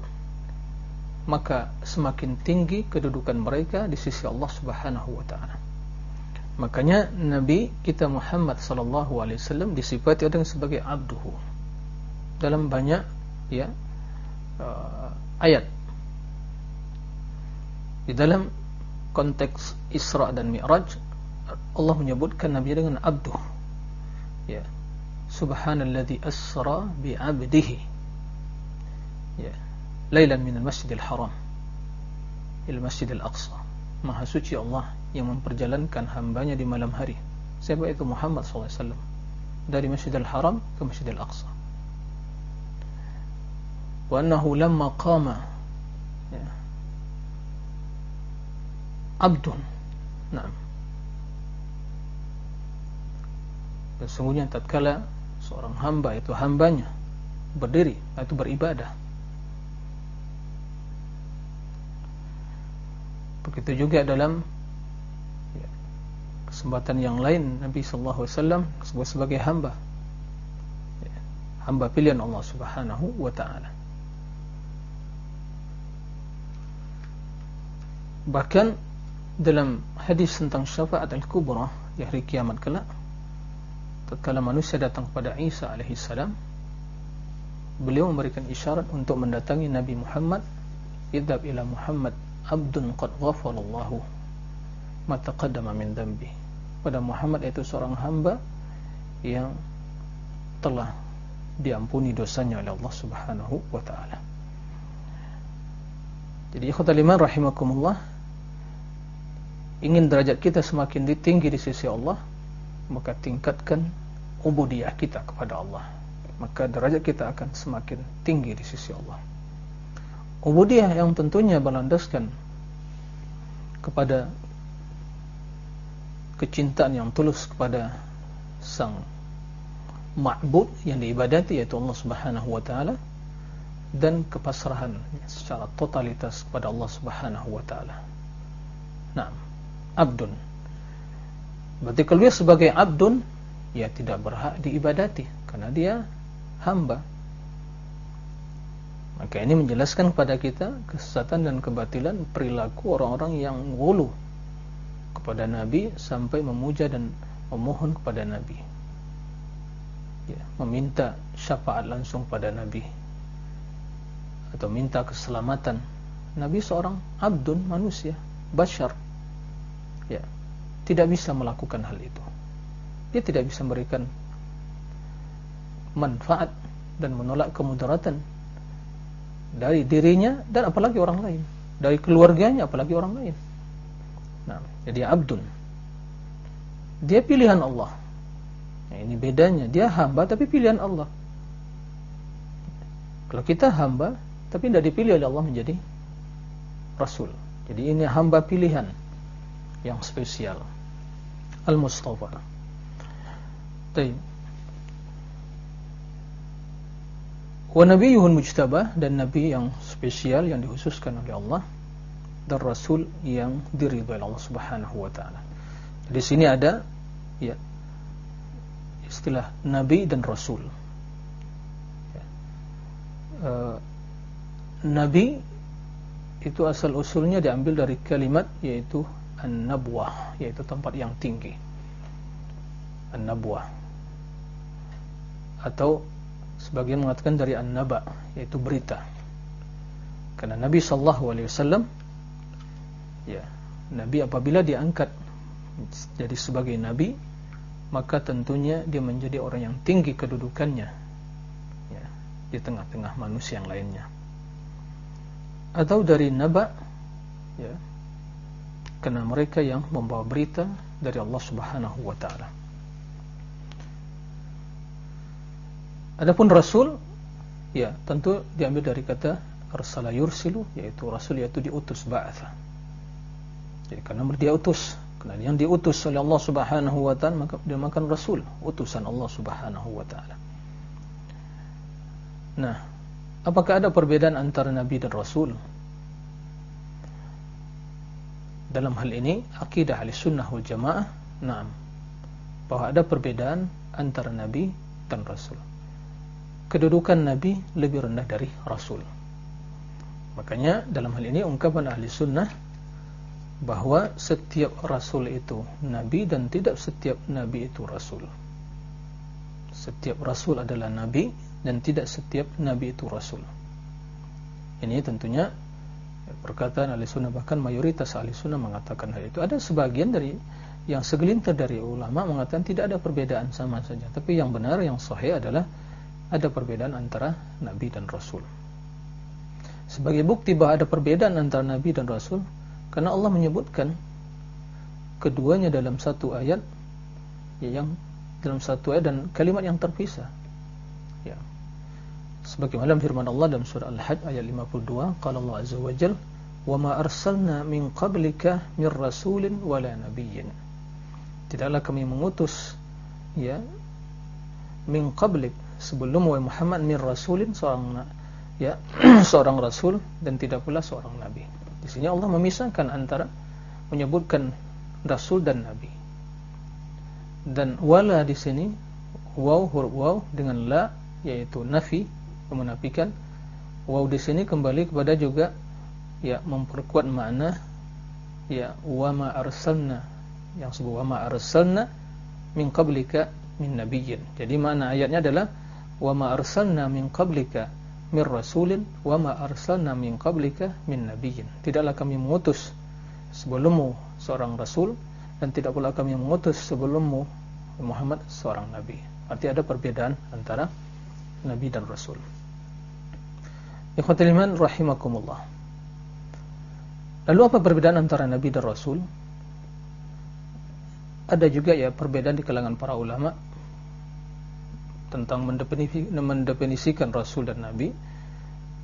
[SPEAKER 1] maka semakin tinggi kedudukan mereka di sisi Allah Subhanahu wa taala. Makanya Nabi kita Muhammad sallallahu alaihi wasallam disifati dengan sebagai abduhu. Dalam banyak ya uh, ayat. Di dalam konteks Isra dan Mi'raj Allah menyebutkan Nabi dengan abduh. Ya. Subhanalladzi asra bi 'abdihi ya lailan minal masjidil haram. Il masjidil aqsa. Maha suci Allah yang memperjalankan hambanya di malam hari. Siapa itu? Muhammad SAW dari masjidil haram ke masjidil aqsa. Wa annahu lamma qama ya, abdun. Na'am. Dan sungguhnya tatkala seorang hamba itu hambanya berdiri atau beribadah Begitu juga dalam ya, kesempatan yang lain Nabi sallallahu alaihi wasallam disebut sebagai hamba. Ya, hamba pilihan Allah Subhanahu wa taala. Bahkan dalam hadis tentang syafaat al-kubra di hari kiamat kelak tatkala manusia datang kepada Isa alaihi salam beliau memberikan isyarat untuk mendatangi Nabi Muhammad idhab ila Muhammad abdun qad ghafarallahu ma taqaddama min dhanbi. Pada Muhammad itu seorang hamba yang telah diampuni dosanya oleh Allah Subhanahu wa taala. Jadi ikhwatal iman rahimakumullah ingin derajat kita semakin tinggi di sisi Allah maka tingkatkan ubudiyah kita kepada Allah. Maka derajat kita akan semakin tinggi di sisi Allah Ubudiyah yang tentunya berlandaskan kepada kecintaan yang tulus kepada sang ma'bud yang diibadati yaitu Allah Subhanahu wa taala dan kepasrahan secara totalitas kepada Allah Subhanahu wa taala. Naam, abdun. Berarti kalau dia sebagai abdun ya tidak berhak diibadati karena dia hamba maka ini menjelaskan kepada kita kesesatan dan kebatilan perilaku orang-orang yang ngulu kepada Nabi sampai memuja dan memohon kepada Nabi. Ya, meminta syafaat langsung pada Nabi atau minta keselamatan. Nabi seorang abdun manusia, bashar. Ya, tidak bisa melakukan hal itu. Dia tidak bisa memberikan manfaat dan menolak kemudaratan dari dirinya dan apalagi orang lain. Dari keluarganya apalagi orang lain. Nah jadi abdun. Dia pilihan Allah. Nah, ini bedanya. Dia hamba tapi pilihan Allah. Kalau kita hamba tapi tidak dipilih oleh Allah menjadi rasul. Jadi ini hamba pilihan yang spesial. Al-mustafa. Taib wa nabiyyuhul mujtabah dan nabi yang spesial yang dikhususkan oleh Allah dan rasul yang diridhai Allah Subhanahu wa taala. Di sini ada ya istilah nabi dan rasul. Ya. Uh, nabi itu asal usulnya diambil dari kalimat yaitu an-nabwah yaitu tempat yang tinggi. An-nabwah atau sebagian mengatakan dari an-naba yaitu berita. Karena Nabi sallallahu alaihi wasallam ya Nabi apabila diangkat jadi sebagai nabi maka tentunya dia menjadi orang yang tinggi kedudukannya ya di tengah-tengah manusia yang lainnya. Atau dari naba ya karena mereka yang membawa berita dari Allah Subhanahu wa taala Adapun rasul ya tentu diambil dari kata arsala yursilu yaitu rasul yaitu diutus ba'atha. Jadi karena dia utus, karena yang diutus oleh Allah Subhanahu wa taala maka dia makan rasul, utusan Allah Subhanahu wa taala. Nah, apakah ada perbedaan antara nabi dan rasul? Dalam hal ini akidah Ahlussunnah wal Jamaah, na'am. Bahwa ada perbedaan antara nabi dan rasul kedudukan Nabi lebih rendah dari Rasul. Makanya dalam hal ini ungkapan ahli sunnah bahwa setiap Rasul itu Nabi dan tidak setiap Nabi itu Rasul. Setiap Rasul adalah Nabi dan tidak setiap Nabi itu Rasul. Ini tentunya perkataan ahli sunnah bahkan mayoritas ahli sunnah mengatakan hal itu. Ada sebagian dari yang segelintir dari ulama mengatakan tidak ada perbedaan sama saja. Tapi yang benar yang sahih adalah ada perbedaan antara Nabi dan Rasul. Sebagai bukti bahwa ada perbedaan antara Nabi dan Rasul, karena Allah menyebutkan keduanya dalam satu ayat, ya, yang dalam satu ayat dan kalimat yang terpisah. Ya. Sebagaimana firman Allah dalam surah Al-Hajj ayat 52, qala Allah azza wa jalla, "Wa ma arsalna min qablika min rasulin wala nabiyyin." Tidaklah kami mengutus ya min qablik sebelum wahai Muhammad min rasulin seorang ya seorang rasul dan tidak pula seorang nabi. Di sini Allah memisahkan antara menyebutkan rasul dan nabi. Dan wala di sini waw huruf waw dengan la yaitu nafi menafikan waw di sini kembali kepada juga ya memperkuat makna ya wa ma arsalna yang sebut wa ma arsalna min qablika min nabiyyin. Jadi makna ayatnya adalah wa ma arsalna min qablika min rasulin wa ma arsalna min qablika min nabiyyin. Tidaklah kami mengutus sebelummu seorang rasul dan tidak pula kami mengutus sebelummu Muhammad seorang nabi. Arti ada perbedaan antara nabi dan rasul. Ikhwatul iman rahimakumullah. Lalu apa perbedaan antara nabi dan rasul? Ada juga ya perbedaan di kalangan para ulama tentang mendefinisikan Rasul dan Nabi.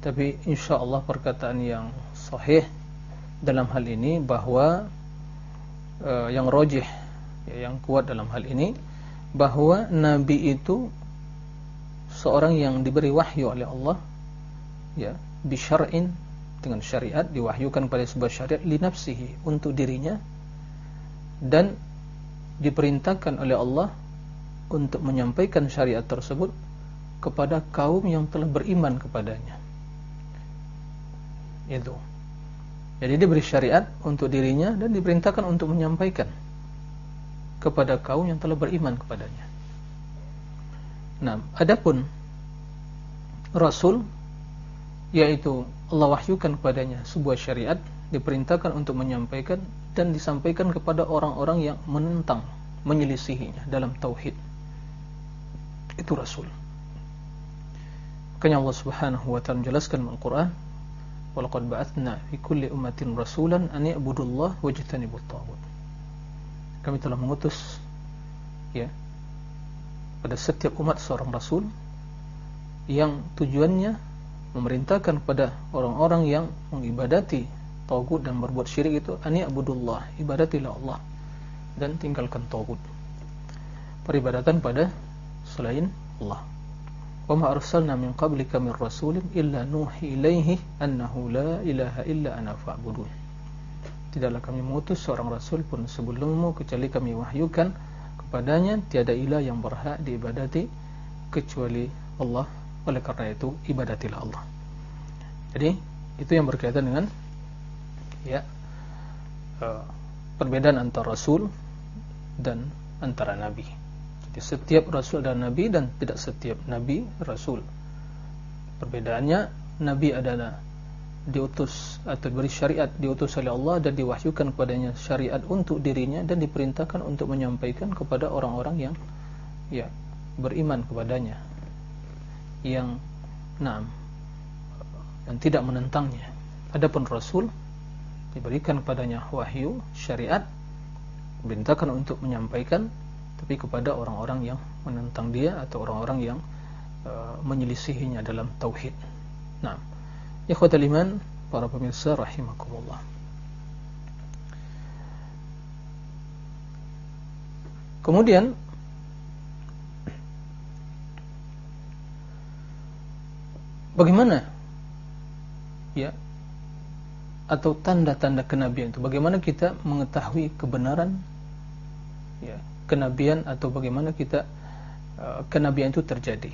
[SPEAKER 1] Tapi insya Allah perkataan yang sahih dalam hal ini bahwa uh, yang rojih ya, yang kuat dalam hal ini bahwa Nabi itu seorang yang diberi wahyu oleh Allah ya bisyar'in dengan syariat diwahyukan pada sebuah syariat li nafsihi untuk dirinya dan diperintahkan oleh Allah untuk menyampaikan syariat tersebut kepada kaum yang telah beriman kepadanya. Itu. Jadi diberi syariat untuk dirinya dan diperintahkan untuk menyampaikan kepada kaum yang telah beriman kepadanya. Nah, adapun Rasul yaitu Allah wahyukan kepadanya sebuah syariat diperintahkan untuk menyampaikan dan disampaikan kepada orang-orang yang menentang menyelisihinya dalam tauhid itu Rasul Makanya Allah Subhanahu wa taala menjelaskan dalam Al-Qur'an, "Walaqad ba'atsna fi kulli ummatin rasulan an ya'budullaha wajtanibut taghut." Kami telah mengutus ya pada setiap umat seorang rasul yang tujuannya memerintahkan kepada orang-orang yang mengibadati tagut dan berbuat syirik itu ani abudullah ibadatilah Allah dan tinggalkan tagut peribadatan pada selain Allah. Wa arsalna min qablika min rasulin illa nuhi ilaihi annahu la ilaha illa ana fa'budun. Tidaklah kami mengutus seorang rasul pun sebelummu kecuali kami wahyukan kepadanya tiada ilah yang berhak diibadati kecuali Allah. Oleh karena itu ibadatilah Allah. Jadi itu yang berkaitan dengan ya uh, perbedaan antara rasul dan antara nabi setiap rasul dan nabi dan tidak setiap nabi rasul. Perbedaannya nabi adalah diutus atau diberi syariat diutus oleh Allah dan diwahyukan kepadanya syariat untuk dirinya dan diperintahkan untuk menyampaikan kepada orang-orang yang ya beriman kepadanya yang enam yang tidak menentangnya adapun rasul diberikan kepadanya wahyu syariat diperintahkan untuk menyampaikan tapi kepada orang-orang yang menentang dia atau orang-orang yang uh, menyelisihinya dalam tauhid. Nah, ikhwatal iman, para pemirsa rahimakumullah. Kemudian bagaimana ya atau tanda-tanda kenabian itu bagaimana kita mengetahui kebenaran ya kenabian atau bagaimana kita uh, kenabian itu terjadi.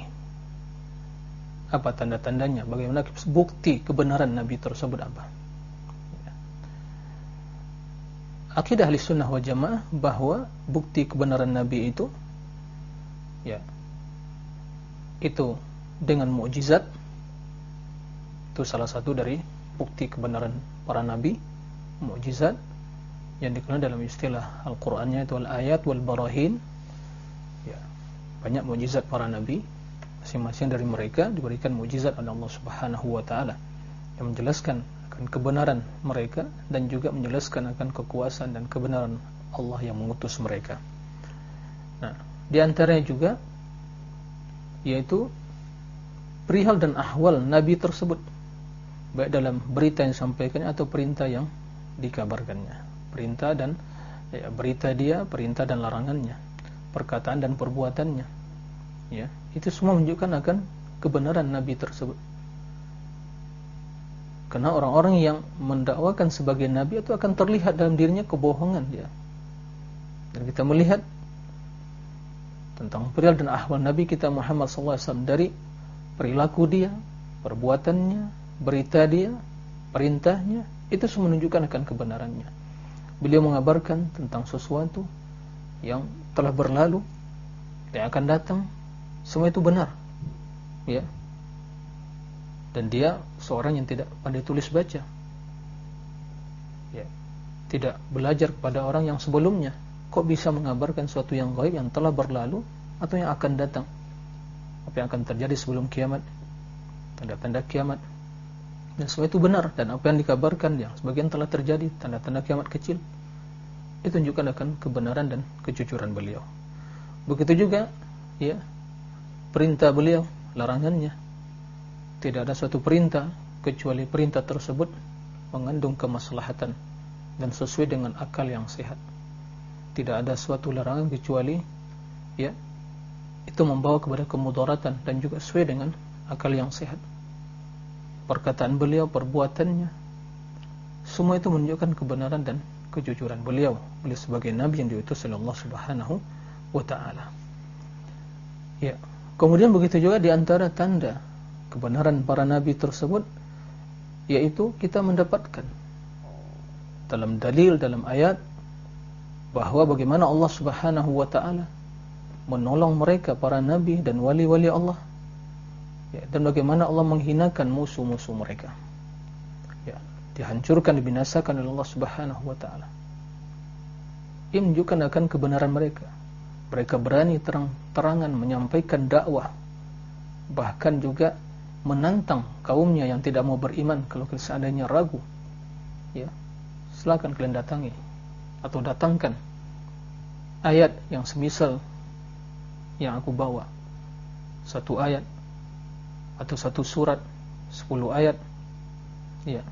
[SPEAKER 1] Apa tanda-tandanya? Bagaimana bukti kebenaran nabi tersebut apa? Ya. akidah ahli sunnah wal jamaah bahwa bukti kebenaran nabi itu ya itu dengan mukjizat itu salah satu dari bukti kebenaran para nabi mukjizat yang dikenal dalam istilah Al-Qur'annya itu al-ayat wal barahin. Ya. Banyak mukjizat para nabi, masing-masing dari mereka diberikan mukjizat oleh Allah Subhanahu wa taala yang menjelaskan akan kebenaran mereka dan juga menjelaskan akan kekuasaan dan kebenaran Allah yang mengutus mereka. Nah, di antaranya juga yaitu perihal dan ahwal nabi tersebut baik dalam berita yang disampaikannya atau perintah yang dikabarkannya perintah dan ya, berita dia, perintah dan larangannya, perkataan dan perbuatannya. Ya, itu semua menunjukkan akan kebenaran nabi tersebut. Karena orang-orang yang mendakwakan sebagai nabi itu akan terlihat dalam dirinya kebohongan dia. Dan kita melihat tentang perihal dan ahwal Nabi kita Muhammad SAW dari perilaku dia, perbuatannya, berita dia, perintahnya, itu semua menunjukkan akan kebenarannya beliau mengabarkan tentang sesuatu yang telah berlalu yang akan datang. Semua itu benar. Ya. Dan dia seorang yang tidak pandai tulis baca. Ya. Tidak belajar kepada orang yang sebelumnya. Kok bisa mengabarkan sesuatu yang gaib yang telah berlalu atau yang akan datang? Apa yang akan terjadi sebelum kiamat? Tanda-tanda kiamat dan semua itu benar dan apa yang dikabarkan yang sebagian telah terjadi tanda-tanda kiamat kecil itu tunjukkan akan kebenaran dan kejujuran beliau. Begitu juga ya perintah beliau larangannya. Tidak ada suatu perintah kecuali perintah tersebut mengandung kemaslahatan dan sesuai dengan akal yang sehat. Tidak ada suatu larangan kecuali ya itu membawa kepada kemudaratan dan juga sesuai dengan akal yang sehat perkataan beliau, perbuatannya semua itu menunjukkan kebenaran dan kejujuran beliau beliau sebagai nabi yang diutus oleh Allah Subhanahu wa taala. Ya. Kemudian begitu juga di antara tanda kebenaran para nabi tersebut yaitu kita mendapatkan dalam dalil dalam ayat bahwa bagaimana Allah Subhanahu wa taala menolong mereka para nabi dan wali-wali Allah ya, dan bagaimana Allah menghinakan musuh-musuh mereka. Ya, dihancurkan dibinasakan oleh Allah Subhanahu wa taala. Ini menunjukkan akan kebenaran mereka. Mereka berani terang-terangan menyampaikan dakwah. Bahkan juga menantang kaumnya yang tidak mau beriman kalau seandainya ragu. Ya silakan kalian datangi atau datangkan ayat yang semisal yang aku bawa. Satu ayat atau satu surat sepuluh ayat. Ya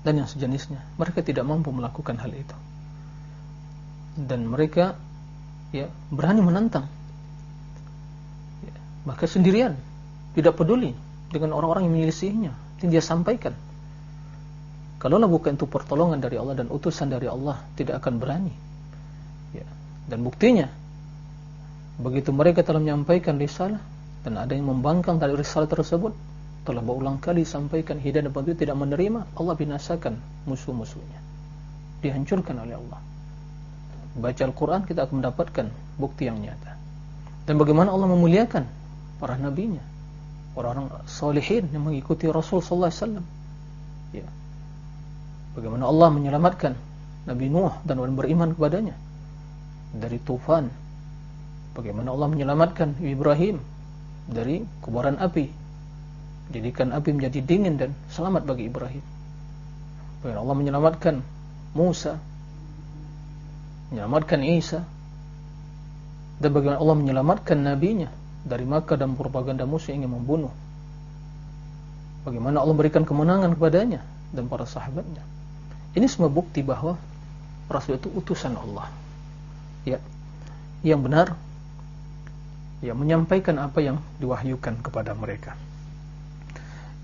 [SPEAKER 1] dan yang sejenisnya. Mereka tidak mampu melakukan hal itu. Dan mereka ya berani menantang. Ya, maka sendirian. Tidak peduli dengan orang-orang yang menyelisihinya. Yang dia sampaikan. Kalau bukan itu pertolongan dari Allah dan utusan dari Allah tidak akan berani. Ya. dan buktinya begitu mereka telah menyampaikan risalah dan ada yang membangkang dari risalah tersebut. Telah berulang kali sampaikan hidayah dan petunjuk tidak menerima Allah binasakan musuh-musuhnya. Dihancurkan oleh Allah. Baca Al-Quran kita akan mendapatkan bukti yang nyata. Dan bagaimana Allah memuliakan para nabinya. Orang-orang salihin yang mengikuti Rasul sallallahu alaihi wasallam. Ya. Bagaimana Allah menyelamatkan Nabi Nuh dan orang beriman kepadanya. Dari tufan. Bagaimana Allah menyelamatkan Ibrahim dari kobaran api. Jadikan api menjadi dingin dan selamat bagi Ibrahim. Bagaimana Allah menyelamatkan Musa menyelamatkan Isa dan bagaimana Allah menyelamatkan nabinya dari Makkah dan propaganda musuh ingin membunuh. Bagaimana Allah memberikan kemenangan kepadanya dan para sahabatnya. Ini semua bukti bahwa Rasul itu utusan Allah. Ya yang benar yang menyampaikan apa yang diwahyukan kepada mereka.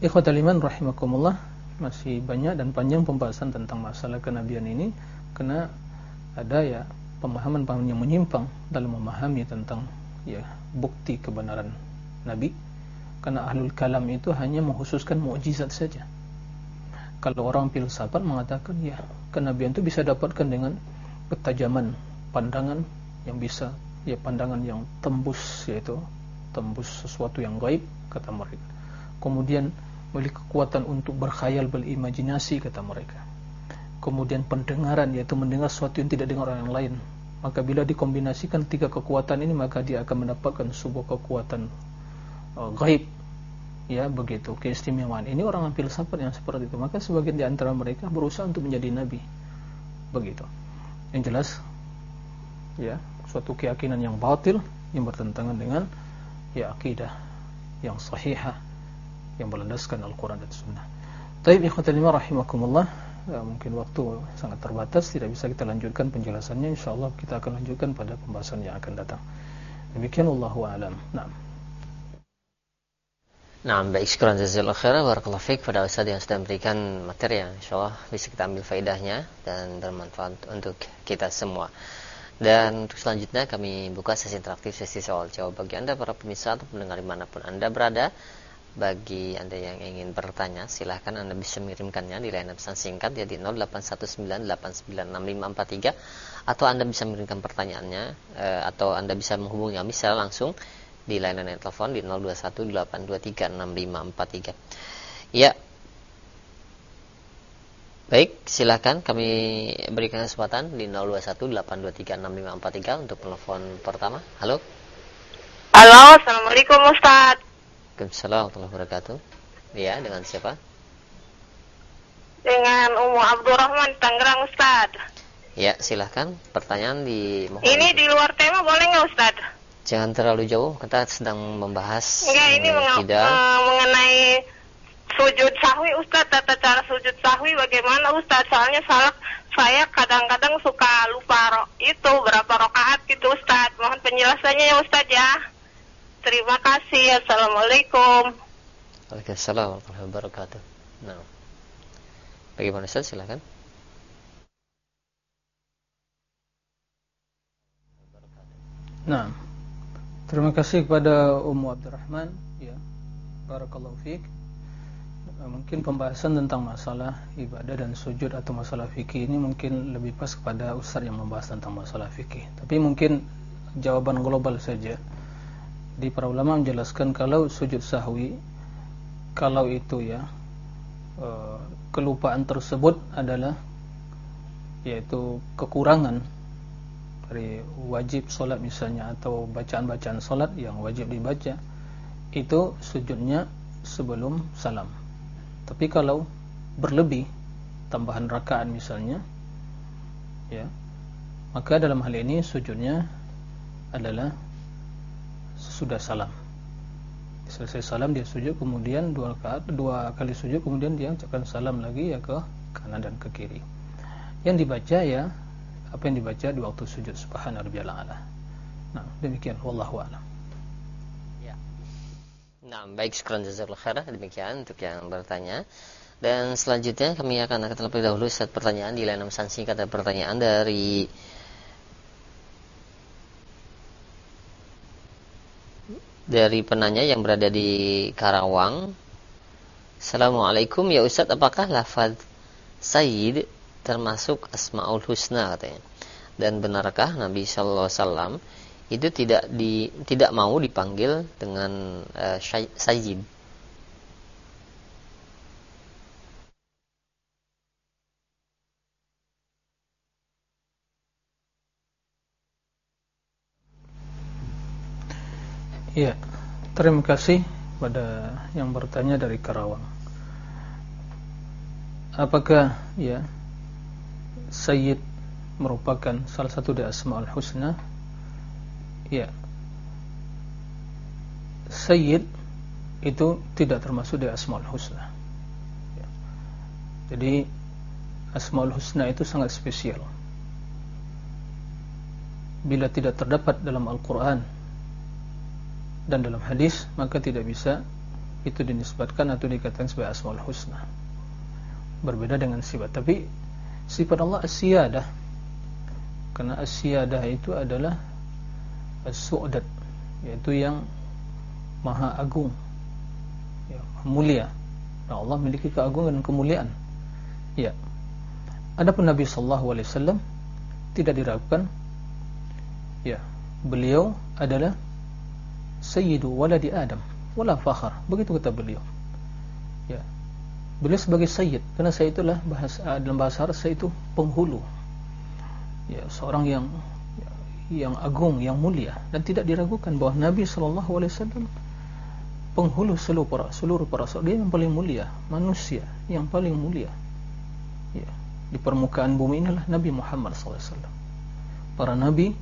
[SPEAKER 1] Ikhwatal iman rahimakumullah. Masih banyak dan panjang pembahasan tentang masalah kenabian ini. Karena ada ya pemahaman-pemahaman yang menyimpang dalam memahami tentang ya bukti kebenaran Nabi. Karena ahlul kalam itu hanya menghususkan mukjizat saja. Kalau orang filsafat mengatakan ya kenabian itu bisa dapatkan dengan ketajaman pandangan yang bisa ya pandangan yang tembus yaitu tembus sesuatu yang gaib kata mereka. Kemudian memiliki kekuatan untuk berkhayal berimajinasi kata mereka. Kemudian pendengaran yaitu mendengar sesuatu yang tidak dengar orang lain. Maka bila dikombinasikan tiga kekuatan ini maka dia akan mendapatkan sebuah kekuatan uh, gaib. Ya begitu. Keistimewaan. Ini orang filsafat yang seperti itu. Maka sebagian di antara mereka berusaha untuk menjadi nabi. Begitu. Yang jelas ya suatu keyakinan yang batil yang bertentangan dengan ya akidah yang sahihah yang berlandaskan Al-Quran dan Sunnah. Taib ikhwatal rahimakumullah. Ya, mungkin waktu sangat terbatas tidak bisa kita lanjutkan penjelasannya. Insyaallah kita akan lanjutkan pada pembahasan yang akan datang. Demikian Allahu alam. Nah
[SPEAKER 2] Nah, baik. Syukuran jazakallahu khairan. Barakallahu fiik pada ustaz yang sudah memberikan materi yang insyaallah bisa kita ambil faedahnya dan bermanfaat untuk kita semua. Dan untuk selanjutnya kami buka sesi interaktif sesi soal jawab bagi Anda para pemirsa atau pendengar di mana pun Anda berada bagi Anda yang ingin bertanya, silahkan Anda bisa mengirimkannya di layanan pesan singkat ya di 0819896543 atau Anda bisa mengirimkan pertanyaannya eh, atau Anda bisa menghubungi kami secara langsung di layanan telepon di 0218236543. Ya. Baik, silahkan kami berikan kesempatan di 0218236543 untuk telepon pertama. Halo.
[SPEAKER 3] Halo, Assalamualaikum Ustaz.
[SPEAKER 2] Waalaikumsalam warahmatullahi wabarakatuh. Iya, dengan siapa?
[SPEAKER 3] Dengan Umu Abdurrahman Tangerang Ustaz.
[SPEAKER 2] Ya, silahkan. Pertanyaan di
[SPEAKER 3] mohon Ini di luar tema boleh nggak Ustaz?
[SPEAKER 2] Jangan terlalu jauh, kita sedang membahas
[SPEAKER 3] Enggak, ini tidak. Mengenai sujud sahwi Ustaz, tata cara sujud sahwi bagaimana Ustaz? Soalnya salah saya kadang-kadang suka lupa itu berapa rakaat gitu Ustaz. Mohon penjelasannya ya Ustaz ya. Terima kasih. Assalamualaikum.
[SPEAKER 2] Waalaikumsalam warahmatullahi wabarakatuh. Nah. Bagaimana Ustaz? Silakan.
[SPEAKER 1] Nah. Terima kasih kepada Ummu Abdurrahman ya. Barakallahu fiik. Mungkin pembahasan tentang masalah ibadah dan sujud atau masalah fikih ini mungkin lebih pas kepada ustaz yang membahas tentang masalah fikih. Tapi mungkin jawaban global saja di para ulama menjelaskan kalau sujud sahwi kalau itu ya e, kelupaan tersebut adalah yaitu kekurangan dari wajib solat misalnya atau bacaan-bacaan solat yang wajib dibaca itu sujudnya sebelum salam. Tapi kalau berlebih tambahan rakaat misalnya ya maka dalam hal ini sujudnya adalah sesudah salam. Selesai salam dia sujud kemudian dua rakaat dua kali sujud kemudian dia ucapkan salam lagi ya ke kanan dan ke kiri. Yang dibaca ya apa yang dibaca di waktu sujud subhana rabbiyal a'la nah demikian wallahu a'lam
[SPEAKER 2] nah baik sekarang jazakallahu khair demikian untuk yang bertanya dan selanjutnya kami akan akan terlebih dahulu set pertanyaan di layanan pesan singkat pertanyaan dari dari penanya yang berada di Karawang. Assalamualaikum ya Ustadz, apakah lafaz Sayyid termasuk Asmaul Husna katanya? Dan benarkah Nabi Shallallahu Alaihi Wasallam itu tidak di tidak mau dipanggil dengan uh, Sayyid?
[SPEAKER 1] Ya, terima kasih pada yang bertanya dari Karawang. Apakah ya Sayyid merupakan salah satu dari Asmaul Husna? Ya. Sayyid itu tidak termasuk dari Asmaul Husna. Ya. Jadi Asmaul Husna itu sangat spesial. Bila tidak terdapat dalam Al-Quran dan dalam hadis maka tidak bisa itu dinisbatkan atau dikatakan sebagai asmaul husna berbeda dengan sifat tapi sifat Allah as-siyadah karena as-siyadah itu adalah as-su'dat yaitu yang maha agung ya, mulia. Allah memiliki keagungan dan kemuliaan. Ya. Adapun Nabi sallallahu alaihi wasallam tidak diragukan ya beliau adalah sayyidu waladi Adam wala fakhar. Begitu kata beliau. Ya. Beliau sebagai sayyid karena saya itulah bahasa dalam bahasa Arab saya itu penghulu. Ya seorang yang yang agung yang mulia dan tidak diragukan bahwa Nabi sallallahu alaihi wasallam penghulu seluruh para seluruh para dia yang paling mulia manusia yang paling mulia. Ya di permukaan bumi inilah Nabi Muhammad wasallam. Para nabi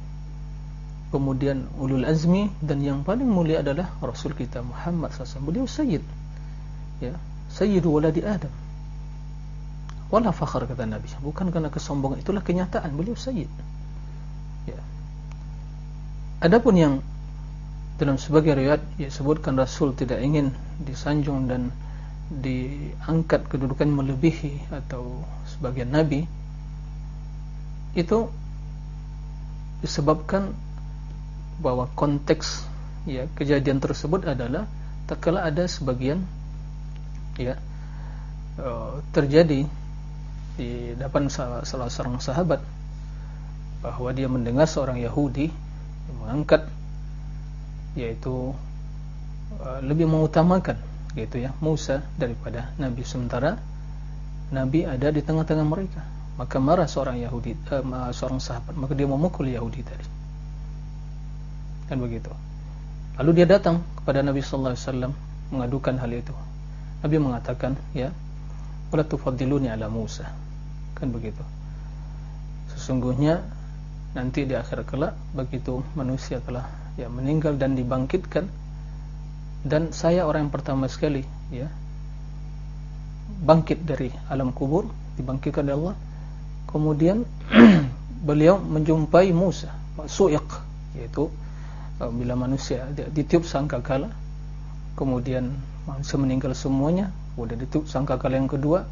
[SPEAKER 1] kemudian ulul azmi dan yang paling mulia adalah Rasul kita Muhammad SAW beliau sayyid. Ya sayyidu waladi Adam. Wala fakhar kata Nabi. Bukan karena kesombongan itulah kenyataan. Beliau sayyid. Ya adapun yang dalam sebagai riwayat ya sebutkan Rasul tidak ingin disanjung dan diangkat kedudukan melebihi atau sebagian nabi itu disebabkan bahwa konteks ya kejadian tersebut adalah tatkala ada sebagian ya uh, terjadi di depan salah seorang sahabat bahwa dia mendengar seorang Yahudi mengangkat yaitu uh, lebih mengutamakan gitu ya Musa daripada Nabi sementara. Nabi ada di tengah-tengah mereka. Maka marah seorang Yahudi uh, seorang sahabat maka dia memukul Yahudi tadi. Kan begitu. Lalu dia datang kepada Nabi sallallahu alaihi wasallam mengadukan hal itu. Nabi mengatakan ya wala tufaddiluni ala Musa. Kan begitu. Sesungguhnya nanti di akhir kelak begitu manusia telah ya meninggal dan dibangkitkan dan saya orang yang pertama sekali ya bangkit dari alam kubur dibangkitkan oleh Allah. Kemudian beliau menjumpai Musa suiq yaitu Uh, bila manusia ditiup sangkakala kemudian manusia meninggal semuanya kemudian ditiup sangkakala yang kedua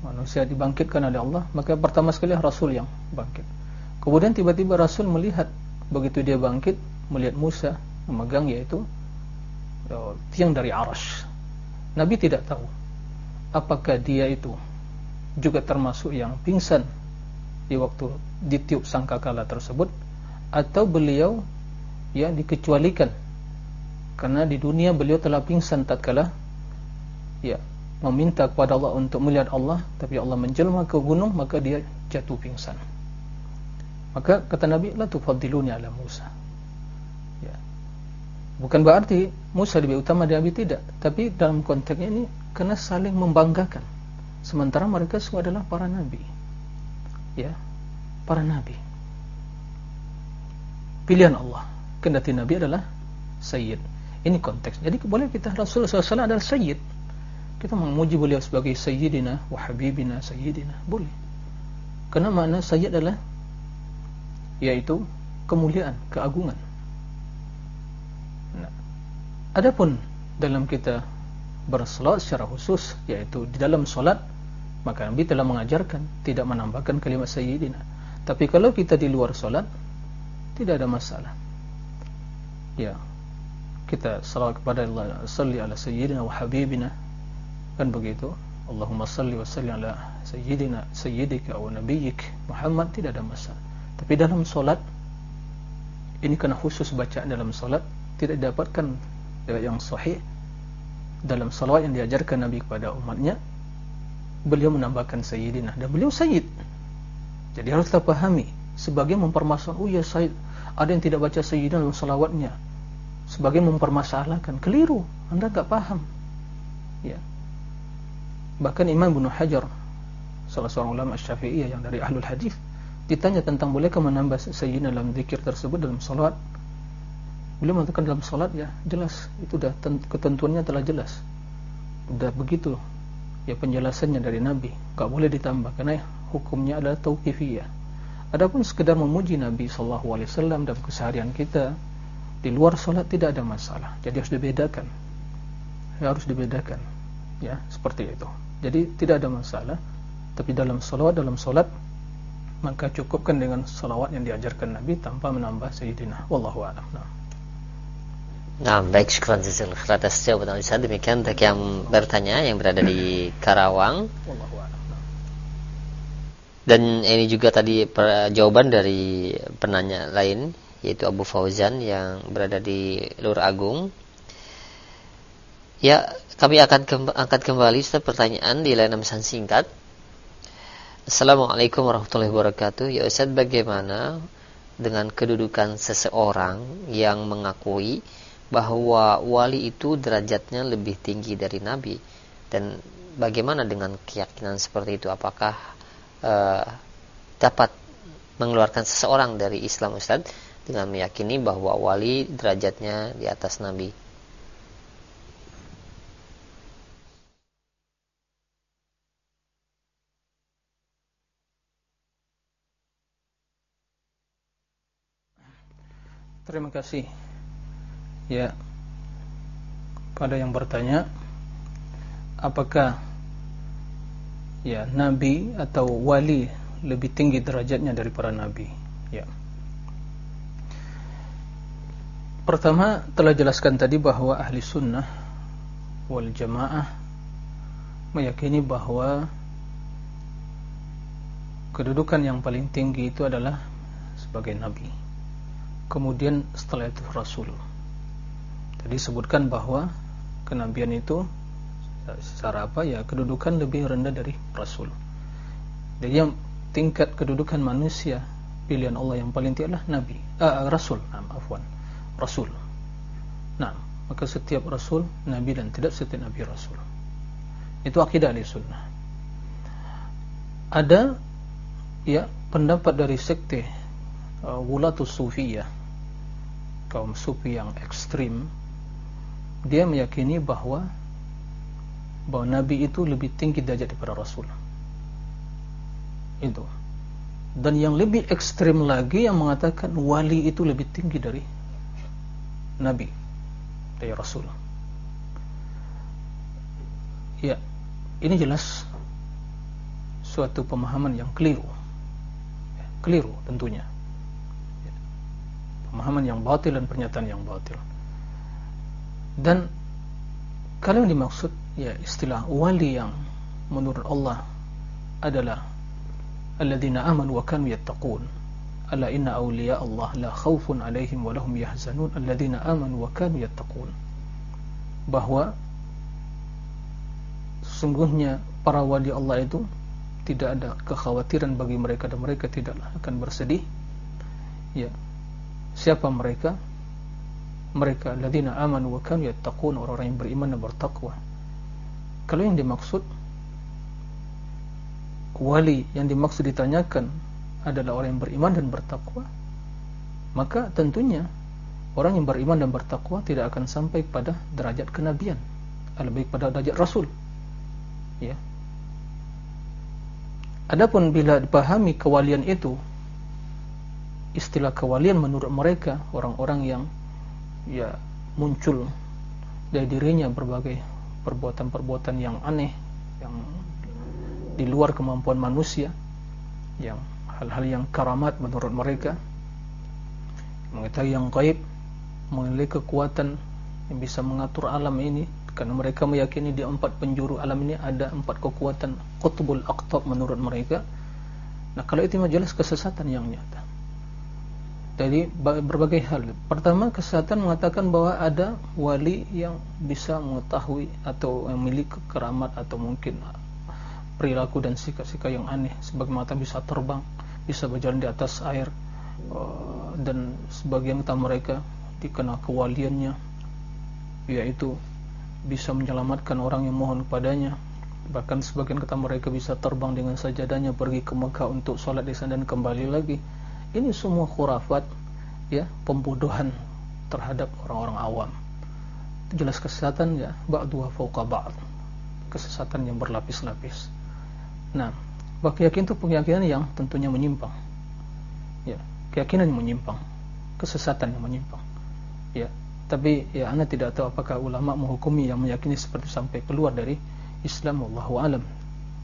[SPEAKER 1] manusia dibangkitkan oleh Allah maka pertama sekali Rasul yang bangkit kemudian tiba-tiba Rasul melihat begitu dia bangkit melihat Musa memegang yaitu uh, tiang dari arash. Nabi tidak tahu apakah dia itu juga termasuk yang pingsan di waktu ditiup sangkakala tersebut atau beliau ya dikecualikan. Karena di dunia beliau telah pingsan tatkala ya meminta kepada Allah untuk melihat Allah tapi Allah menjelma ke gunung maka dia jatuh pingsan maka kata Nabi la tufaddiluni ala Musa. Ya. Bukan berarti Musa lebih utama dari Nabi tidak. Tapi dalam konteksnya ini karena saling membanggakan. Sementara mereka semua adalah para nabi. Ya. Para nabi. Pilihan Allah. Kendati nabi adalah sayyid. Ini konteks jadi boleh kita Rasulullah SAW adalah sayyid. Kita memuji beliau sebagai sayyidina wa habibina sayyidina. Boleh. Karena makna sayyid adalah yaitu kemuliaan keagungan. Nah, adapun dalam kita bersolat secara khusus yaitu di dalam solat maka Nabi telah mengajarkan tidak menambahkan kalimat sayyidina. Tapi kalau kita di luar solat tidak ada masalah. Ya kita salawat kepada Allah salli ala sayyidina wa habibina. Kan begitu Allahumma salli wa salli ala sayyidina sayyidika wa nabiyyik Muhammad tidak ada masalah tapi dalam solat ini kena khusus bacaan dalam solat tidak didapatkan yang sahih. Dalam salawat yang diajarkan Nabi kepada umatnya beliau menambahkan sayyidina. Dan beliau sayyid. Jadi harus kita pahami sebagai mempermasalahkan oh ya sayyid ada yang tidak baca sayyidina dalam salawatnya. Sebagai mempermasalahkan keliru. Anda tak paham ya. Bahkan Imam Ibn Hajar salah seorang ulama syafi'iyah yang dari ahlul hadis ditanya tentang bolehkah menambah sayyidina dalam zikir tersebut dalam salat? Beliau mengatakan dalam salat ya jelas. Itu dah ketentuannya telah jelas. Sudah begitu ya penjelasannya dari Nabi. Tak boleh ditambah karena hukumnya adalah tauqifiyah. Adapun sekedar memuji Nabi sallallahu alaihi wasallam dalam keseharian kita di luar sholat tidak ada masalah. Jadi harus dibedakan. Ya, harus dibedakan ya seperti itu. Jadi tidak ada masalah. Tapi dalam sholat dalam sholat maka cukupkan dengan salawat yang diajarkan Nabi tanpa menambah sayyidina wallahu a'lam nah.
[SPEAKER 2] Nah, baik syukran jazil atas jawaban Ustaz. Demikian untuk yang bertanya yang berada di Karawang. Dan ini juga tadi jawaban dari penanya lain yaitu Abu Fauzan yang berada di Lur Agung. Ya, kami akan angkat kembali setiap pertanyaan di layanan pesan singkat. Assalamualaikum warahmatullahi wabarakatuh. Ya Ustaz, bagaimana dengan kedudukan seseorang yang mengakui bahwa wali itu derajatnya lebih tinggi dari nabi dan bagaimana dengan keyakinan seperti itu apakah uh, dapat mengeluarkan seseorang dari Islam Ustaz? dengan meyakini bahwa wali derajatnya di atas nabi.
[SPEAKER 1] Terima kasih. Ya. Pada yang bertanya, apakah ya nabi atau wali lebih tinggi derajatnya dari para nabi? Ya. Pertama telah jelaskan tadi bahwa ahli sunnah wal jamaah meyakini bahwa kedudukan yang paling tinggi itu adalah sebagai nabi. Kemudian setelah itu rasul. Tadi sebutkan bahwa kenabian itu secara apa ya kedudukan lebih rendah dari rasul. Jadi yang tingkat kedudukan manusia pilihan Allah yang paling tinggi adalah nabi, uh, rasul, nah, afwan Rasul. Nah, maka setiap Rasul Nabi dan tidak setiap Nabi Rasul. Itu akidah ahli sunnah. Ada ya pendapat dari sekte uh, Wulatus Sufiyah kaum sufi yang ekstrim dia meyakini bahwa bahwa Nabi itu lebih tinggi derajat daripada Rasul. Itu. Dan yang lebih ekstrim lagi yang mengatakan wali itu lebih tinggi dari Nabi dari Rasul. Ya, ini jelas suatu pemahaman yang keliru. Ya, keliru tentunya. Pemahaman yang batil dan pernyataan yang batil. Dan kalau yang dimaksud ya istilah wali yang menurut Allah adalah alladzina amanu wa kanu yattaqun Ala inna awliya Allah la khawfun alaihim wa lahum yahzanun alladzina amanu wa kanu yattaqun. Bahwa sungguhnya para wali Allah itu tidak ada kekhawatiran bagi mereka dan mereka tidaklah akan bersedih. Ya. Siapa mereka? mereka alladzina amanu wa kanu yattaqun orang-orang yang beriman dan bertakwa. Kalau yang dimaksud wali yang dimaksud ditanyakan adalah orang yang beriman dan bertakwa maka tentunya orang yang beriman dan bertakwa tidak akan sampai pada derajat kenabian lebih pada derajat rasul. Ya. Adapun bila dipahami kewalian itu istilah kewalian menurut mereka orang-orang yang ya muncul dari dirinya berbagai perbuatan-perbuatan yang aneh yang di luar kemampuan manusia yang hal-hal yang karamat menurut mereka. Mengetahui yang gaib memiliki kekuatan yang bisa mengatur alam ini karena mereka meyakini di empat penjuru alam ini ada empat kekuatan qutbul aqtab menurut mereka. Nah kalau itu jelas kesesatan yang nyata jadi berbagai hal. Pertama kesesatan mengatakan bahwa ada wali yang bisa mengetahui atau memiliki keramat atau mungkin perilaku dan sikap-sikap yang aneh. Sebagai mata bisa terbang bisa berjalan di atas air uh, dan sebagian kata mereka dikenal kewaliannya yaitu bisa menyelamatkan orang yang mohon kepadanya. Bahkan sebagian kata mereka bisa terbang dengan sajadahnya pergi ke Mekah untuk sholat di sana dan kembali lagi ini semua khurafat ya pembodohan terhadap orang-orang awam. Jelas kesesatan ya ba'dua fauqa ba'd. Kesesatan yang berlapis-lapis. Nah keyakinan itu keyakinan yang tentunya menyimpang. Ya keyakinan yang menyimpang. Kesesatan yang menyimpang. Ya tapi ya anda tidak tahu apakah ulama menghukumi yang meyakini seperti sampai keluar dari Islam wallahu alam.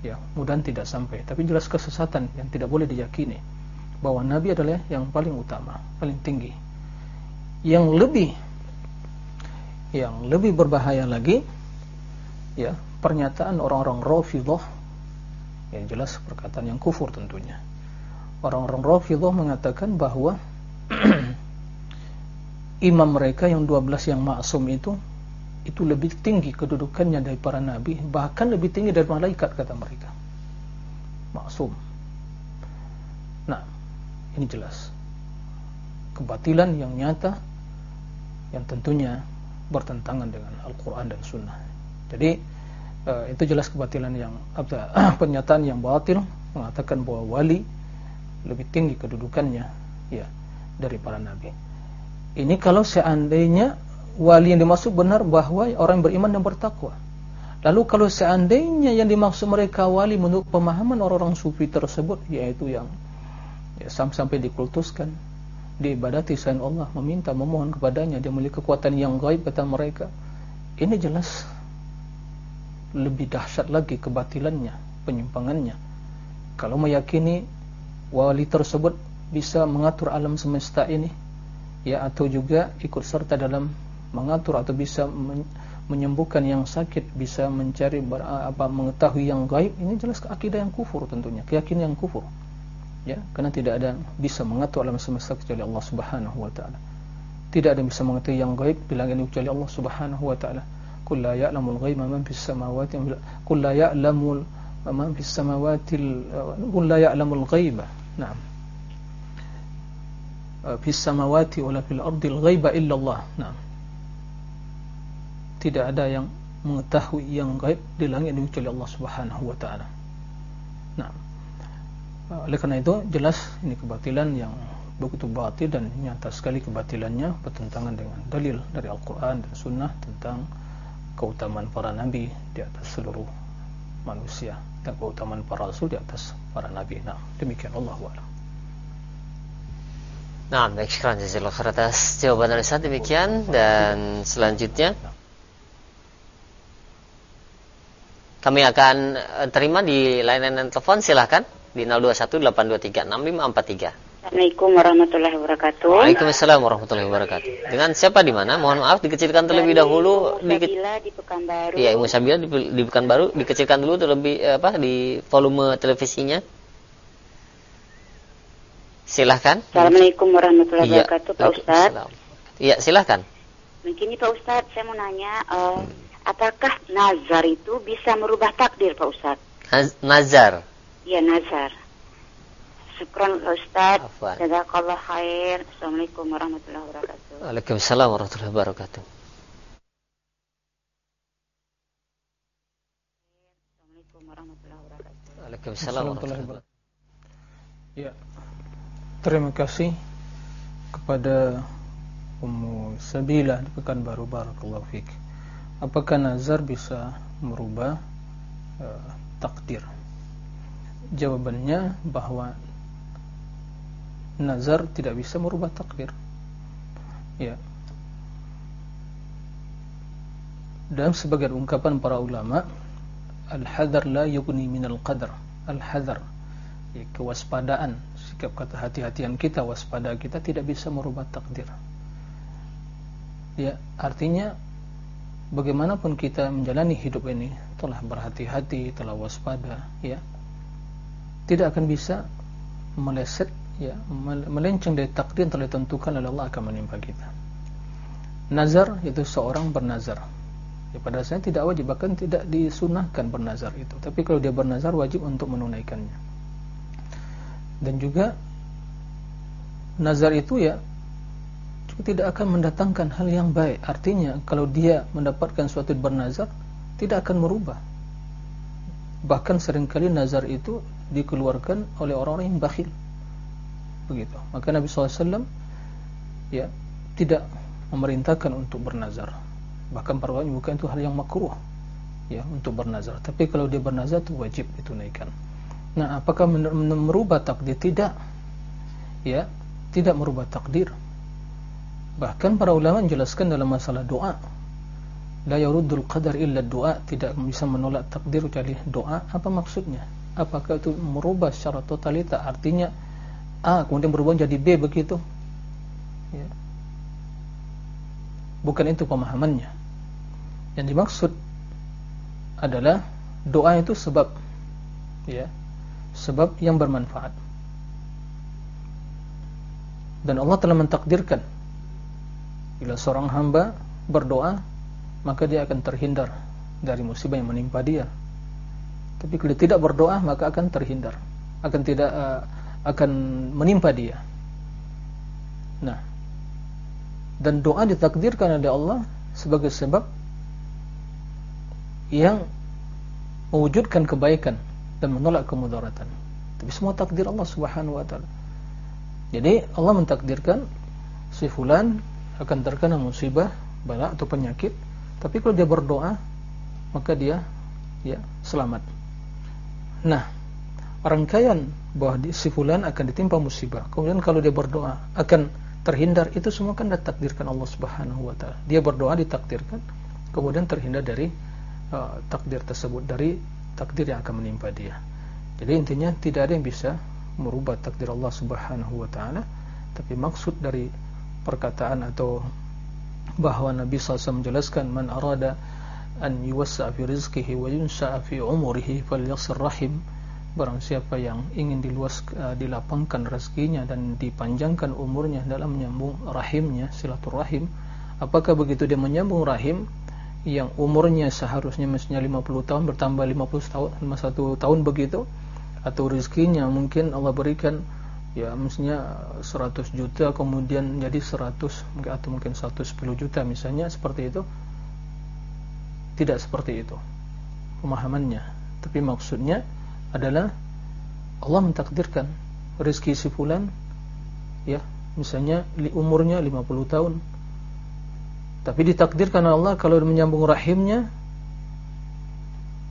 [SPEAKER 1] Ya mudah tidak sampai. Tapi jelas kesesatan yang tidak boleh diyakini bahwa nabi adalah yang paling utama paling tinggi. Yang lebih yang lebih berbahaya lagi ya pernyataan orang-orang Rafidhah yang jelas perkataan yang kufur tentunya. Orang-orang Rafidhah mengatakan bahwa imam mereka yang 12 yang maksum itu itu lebih tinggi kedudukannya dari para nabi bahkan lebih tinggi dari malaikat kata mereka. Maksum. Nah ini jelas. Kebatilan yang nyata yang tentunya bertentangan dengan Al-Quran dan Sunnah. Jadi uh, itu jelas kebatilan yang apa, pernyataan yang batil mengatakan bahwa wali lebih tinggi kedudukannya ya dari para nabi. Ini kalau seandainya wali yang dimaksud benar bahwa orang beriman dan bertakwa. Lalu kalau seandainya yang dimaksud mereka wali menurut pemahaman orang-orang sufi tersebut yaitu yang ya, sampai dikultuskan, diibadati selain Allah, meminta, memohon kepadanya, dia memiliki kekuatan yang gaib kata mereka. Ini jelas lebih dahsyat lagi kebatilannya, penyimpangannya. Kalau meyakini wali tersebut bisa mengatur alam semesta ini, ya atau juga ikut serta dalam mengatur atau bisa menyembuhkan yang sakit, bisa mencari apa mengetahui yang gaib, ini jelas akidah yang kufur tentunya, keyakinan yang kufur. Ya, karena tidak ada bisa mengatur alam semesta kecuali Allah Subhanahu wa taala. Tidak ada yang bisa mengetahui yang gaib di langit kecuali Allah Subhanahu wa taala. Qul la ya'lamul ghaiba man fis samawati qul la ya'lamul man fis samawati qul la ya'lamul ghaiba. Naam. fis samawati wala fil ardil ghaiba illallah. Nah. Tidak ada yang mengetahui yang gaib di langit kecuali Allah Subhanahu wa taala. Nah. Oleh karena itu jelas ini kebatilan yang begitu batil dan nyata sekali kebatilannya bertentangan dengan dalil dari Al-Qur'an dan Sunnah tentang keutamaan para nabi di atas seluruh manusia dan keutamaan para rasul di atas para nabi. Nah, demikian Allah wa'ala.
[SPEAKER 2] Nah, baik sekarang jazakallah atas jawaban dari demikian dan selanjutnya kami akan terima di layanan telepon silahkan di 0218236543.
[SPEAKER 4] Assalamualaikum warahmatullahi wabarakatuh.
[SPEAKER 2] Waalaikumsalam warahmatullahi wabarakatuh. Dengan siapa di mana? Mohon maaf dikecilkan terlebih dahulu
[SPEAKER 4] di Sabila di Pekanbaru.
[SPEAKER 2] Iya, Ibu Sabila di, di Pekanbaru dikecilkan dulu terlebih eh, apa di volume televisinya. Silahkan.
[SPEAKER 4] Assalamualaikum warahmatullahi iya. wabarakatuh, Pak Ustaz.
[SPEAKER 2] Iya, silahkan.
[SPEAKER 4] Begini Pak Ustaz, saya mau nanya, uh, apakah nazar itu bisa merubah takdir Pak Ustaz?
[SPEAKER 2] nazar?
[SPEAKER 4] Iya, nazar. Syukran Ustaz. Jazakallah khair. Assalamualaikum warahmatullahi wabarakatuh.
[SPEAKER 2] Waalaikumsalam warahmatullahi wabarakatuh.
[SPEAKER 4] Assalamualaikum warahmatullahi wabarakatuh.
[SPEAKER 2] Waalaikumsalam warahmatullahi wabarakatuh.
[SPEAKER 1] Ya, terima kasih kepada Ummu Sabila di Pekanbaru Barakallahu Fik. Apakah nazar bisa merubah eh, takdir? Jawabannya bahwa nazar tidak bisa merubah takdir. Ya. Dalam sebagian ungkapan para ulama, al-hadar la yughni minal qadar. Al-hadar ya, kewaspadaan, sikap kata hati-hatian kita, waspada kita tidak bisa merubah takdir. Ya, artinya bagaimanapun kita menjalani hidup ini, telah berhati-hati, telah waspada, ya, tidak akan bisa meleset, ya, melenceng dari takdir yang telah ditentukan oleh Allah akan menimpa kita. Nazar itu seorang bernazar. Ya, pada saya tidak wajib bahkan tidak disunahkan bernazar itu. Tapi kalau dia bernazar wajib untuk menunaikannya. Dan juga nazar itu ya juga tidak akan mendatangkan hal yang baik. Artinya kalau dia mendapatkan suatu bernazar tidak akan merubah. Bahkan sering kali nazar itu dikeluarkan oleh orang-orang yang bakhil. Begitu. Maka Nabi SAW ya tidak memerintahkan untuk bernazar. Bahkan para ulama bukan itu hal yang makruh ya untuk bernazar. Tapi kalau dia bernazar itu wajib ditunaikan. Nah, apakah merubah takdir? Tidak. Ya, tidak merubah takdir. Bahkan para ulama menjelaskan dalam masalah doa, la yaruddul qadar illa doa, tidak bisa menolak takdir kecuali doa. Apa maksudnya? Apakah itu merubah secara totalita? Artinya A kemudian berubah jadi B begitu? Ya. Bukan itu pemahamannya. Yang dimaksud adalah doa itu sebab ya sebab yang bermanfaat dan Allah telah mentakdirkan bila seorang hamba berdoa maka dia akan terhindar dari musibah yang menimpa dia tapi kalau tidak berdoa maka akan terhindar akan tidak uh, akan menimpa dia nah dan doa ditakdirkan oleh Allah sebagai sebab yang mewujudkan kebaikan dan menolak kemudaratan. Tapi semua takdir Allah Subhanahu wa taala. Jadi Allah mentakdirkan si fulan akan terkena musibah, bala atau penyakit, tapi kalau dia berdoa maka dia ya selamat. Nah, rangkaian bahwa si fulan akan ditimpa musibah. Kemudian kalau dia berdoa akan terhindar itu semua kan ditakdirkan Allah Subhanahu wa taala. Dia berdoa ditakdirkan kemudian terhindar dari uh, takdir tersebut dari takdir yang akan menimpa dia. Jadi intinya tidak ada yang bisa merubah takdir Allah Subhanahu wa taala, tapi maksud dari perkataan atau bahwa Nabi SAW menjelaskan man arada an yuwassa fi rizqihi wa yunsa fi umurihi falyasir rahim. Barang siapa yang ingin diluas uh, dilapangkan rezekinya dan dipanjangkan umurnya dalam menyambung rahimnya silaturahim apakah begitu dia menyambung rahim yang umurnya seharusnya mestinya 50 tahun bertambah 50 tahun 51 tahun begitu atau rezekinya mungkin Allah berikan ya mestinya 100 juta kemudian jadi 100 atau mungkin 110 juta misalnya seperti itu tidak seperti itu pemahamannya tapi maksudnya adalah Allah mentakdirkan rezeki si fulan ya misalnya umurnya 50 tahun tapi ditakdirkan Allah kalau menyambung rahimnya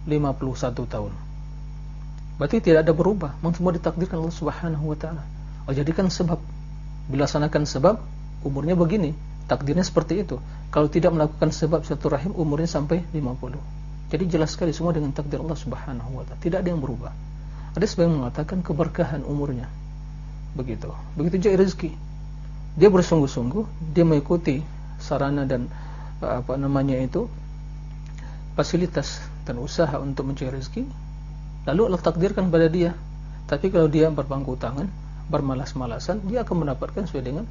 [SPEAKER 1] 51 tahun. Berarti tidak ada berubah. Semua ditakdirkan Allah Subhanahu wa taala. Oh jadikan sebab. Bila laksanakan sebab, umurnya begini. Takdirnya seperti itu. Kalau tidak melakukan sebab satu rahim, umurnya sampai 50. Jadi jelas sekali semua dengan takdir Allah Subhanahu wa taala. Tidak ada yang berubah. Ada sebagian mengatakan keberkahan umurnya. Begitu. Begitu juga rezeki. Dia bersungguh-sungguh, dia mengikuti sarana dan uh, apa namanya itu fasilitas dan usaha untuk mencari rezeki lalu Allah takdirkan pada dia tapi kalau dia berpangku tangan bermalas-malasan dia akan mendapatkan sesuai dengan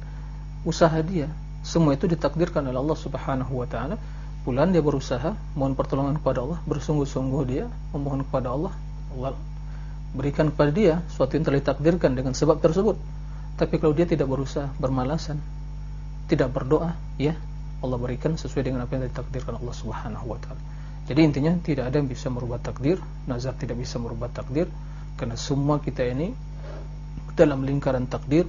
[SPEAKER 1] usaha dia semua itu ditakdirkan oleh Allah Subhanahu wa taala bulan dia berusaha mohon pertolongan kepada Allah bersungguh-sungguh dia memohon kepada Allah Allah berikan kepada dia sesuatu yang telah ditakdirkan dengan sebab tersebut. Tapi kalau dia tidak berusaha, bermalasan, tidak berdoa, ya Allah berikan sesuai dengan apa yang ditakdirkan Allah Subhanahu wa taala. Jadi intinya tidak ada yang bisa merubah takdir, nazar tidak bisa merubah takdir karena semua kita ini dalam lingkaran takdir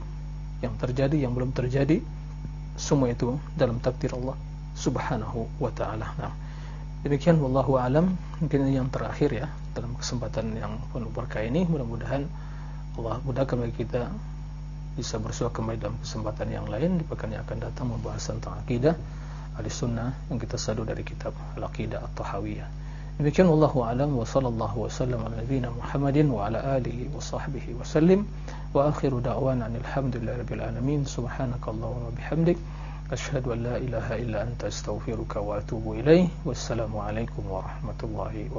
[SPEAKER 1] yang terjadi yang belum terjadi semua itu dalam takdir Allah Subhanahu wa taala. Nah, demikian wallahu alam. Mungkin ini yang terakhir ya dalam kesempatan yang penuh berkah ini. Mudah-mudahan Allah mudahkan bagi kita bisa bersua kembali dalam kesempatan yang lain. Di pekan yang akan datang membahas tentang akidah ahli sunnah yang kita sadu dari kitab al-aqidah at-tahawiyah demikian wallahu alam wa sallallahu wa sallam ala nabiyyina Muhammadin wa ala alihi wa sahbihi wa sallim wa akhiru da'wana alhamdulillahi rabbil alamin subhanakallahumma bihamdik asyhadu an la ilaha illa anta astaghfiruka wa atubu ilaih wassalamu alaikum warahmatullahi wabarakatuh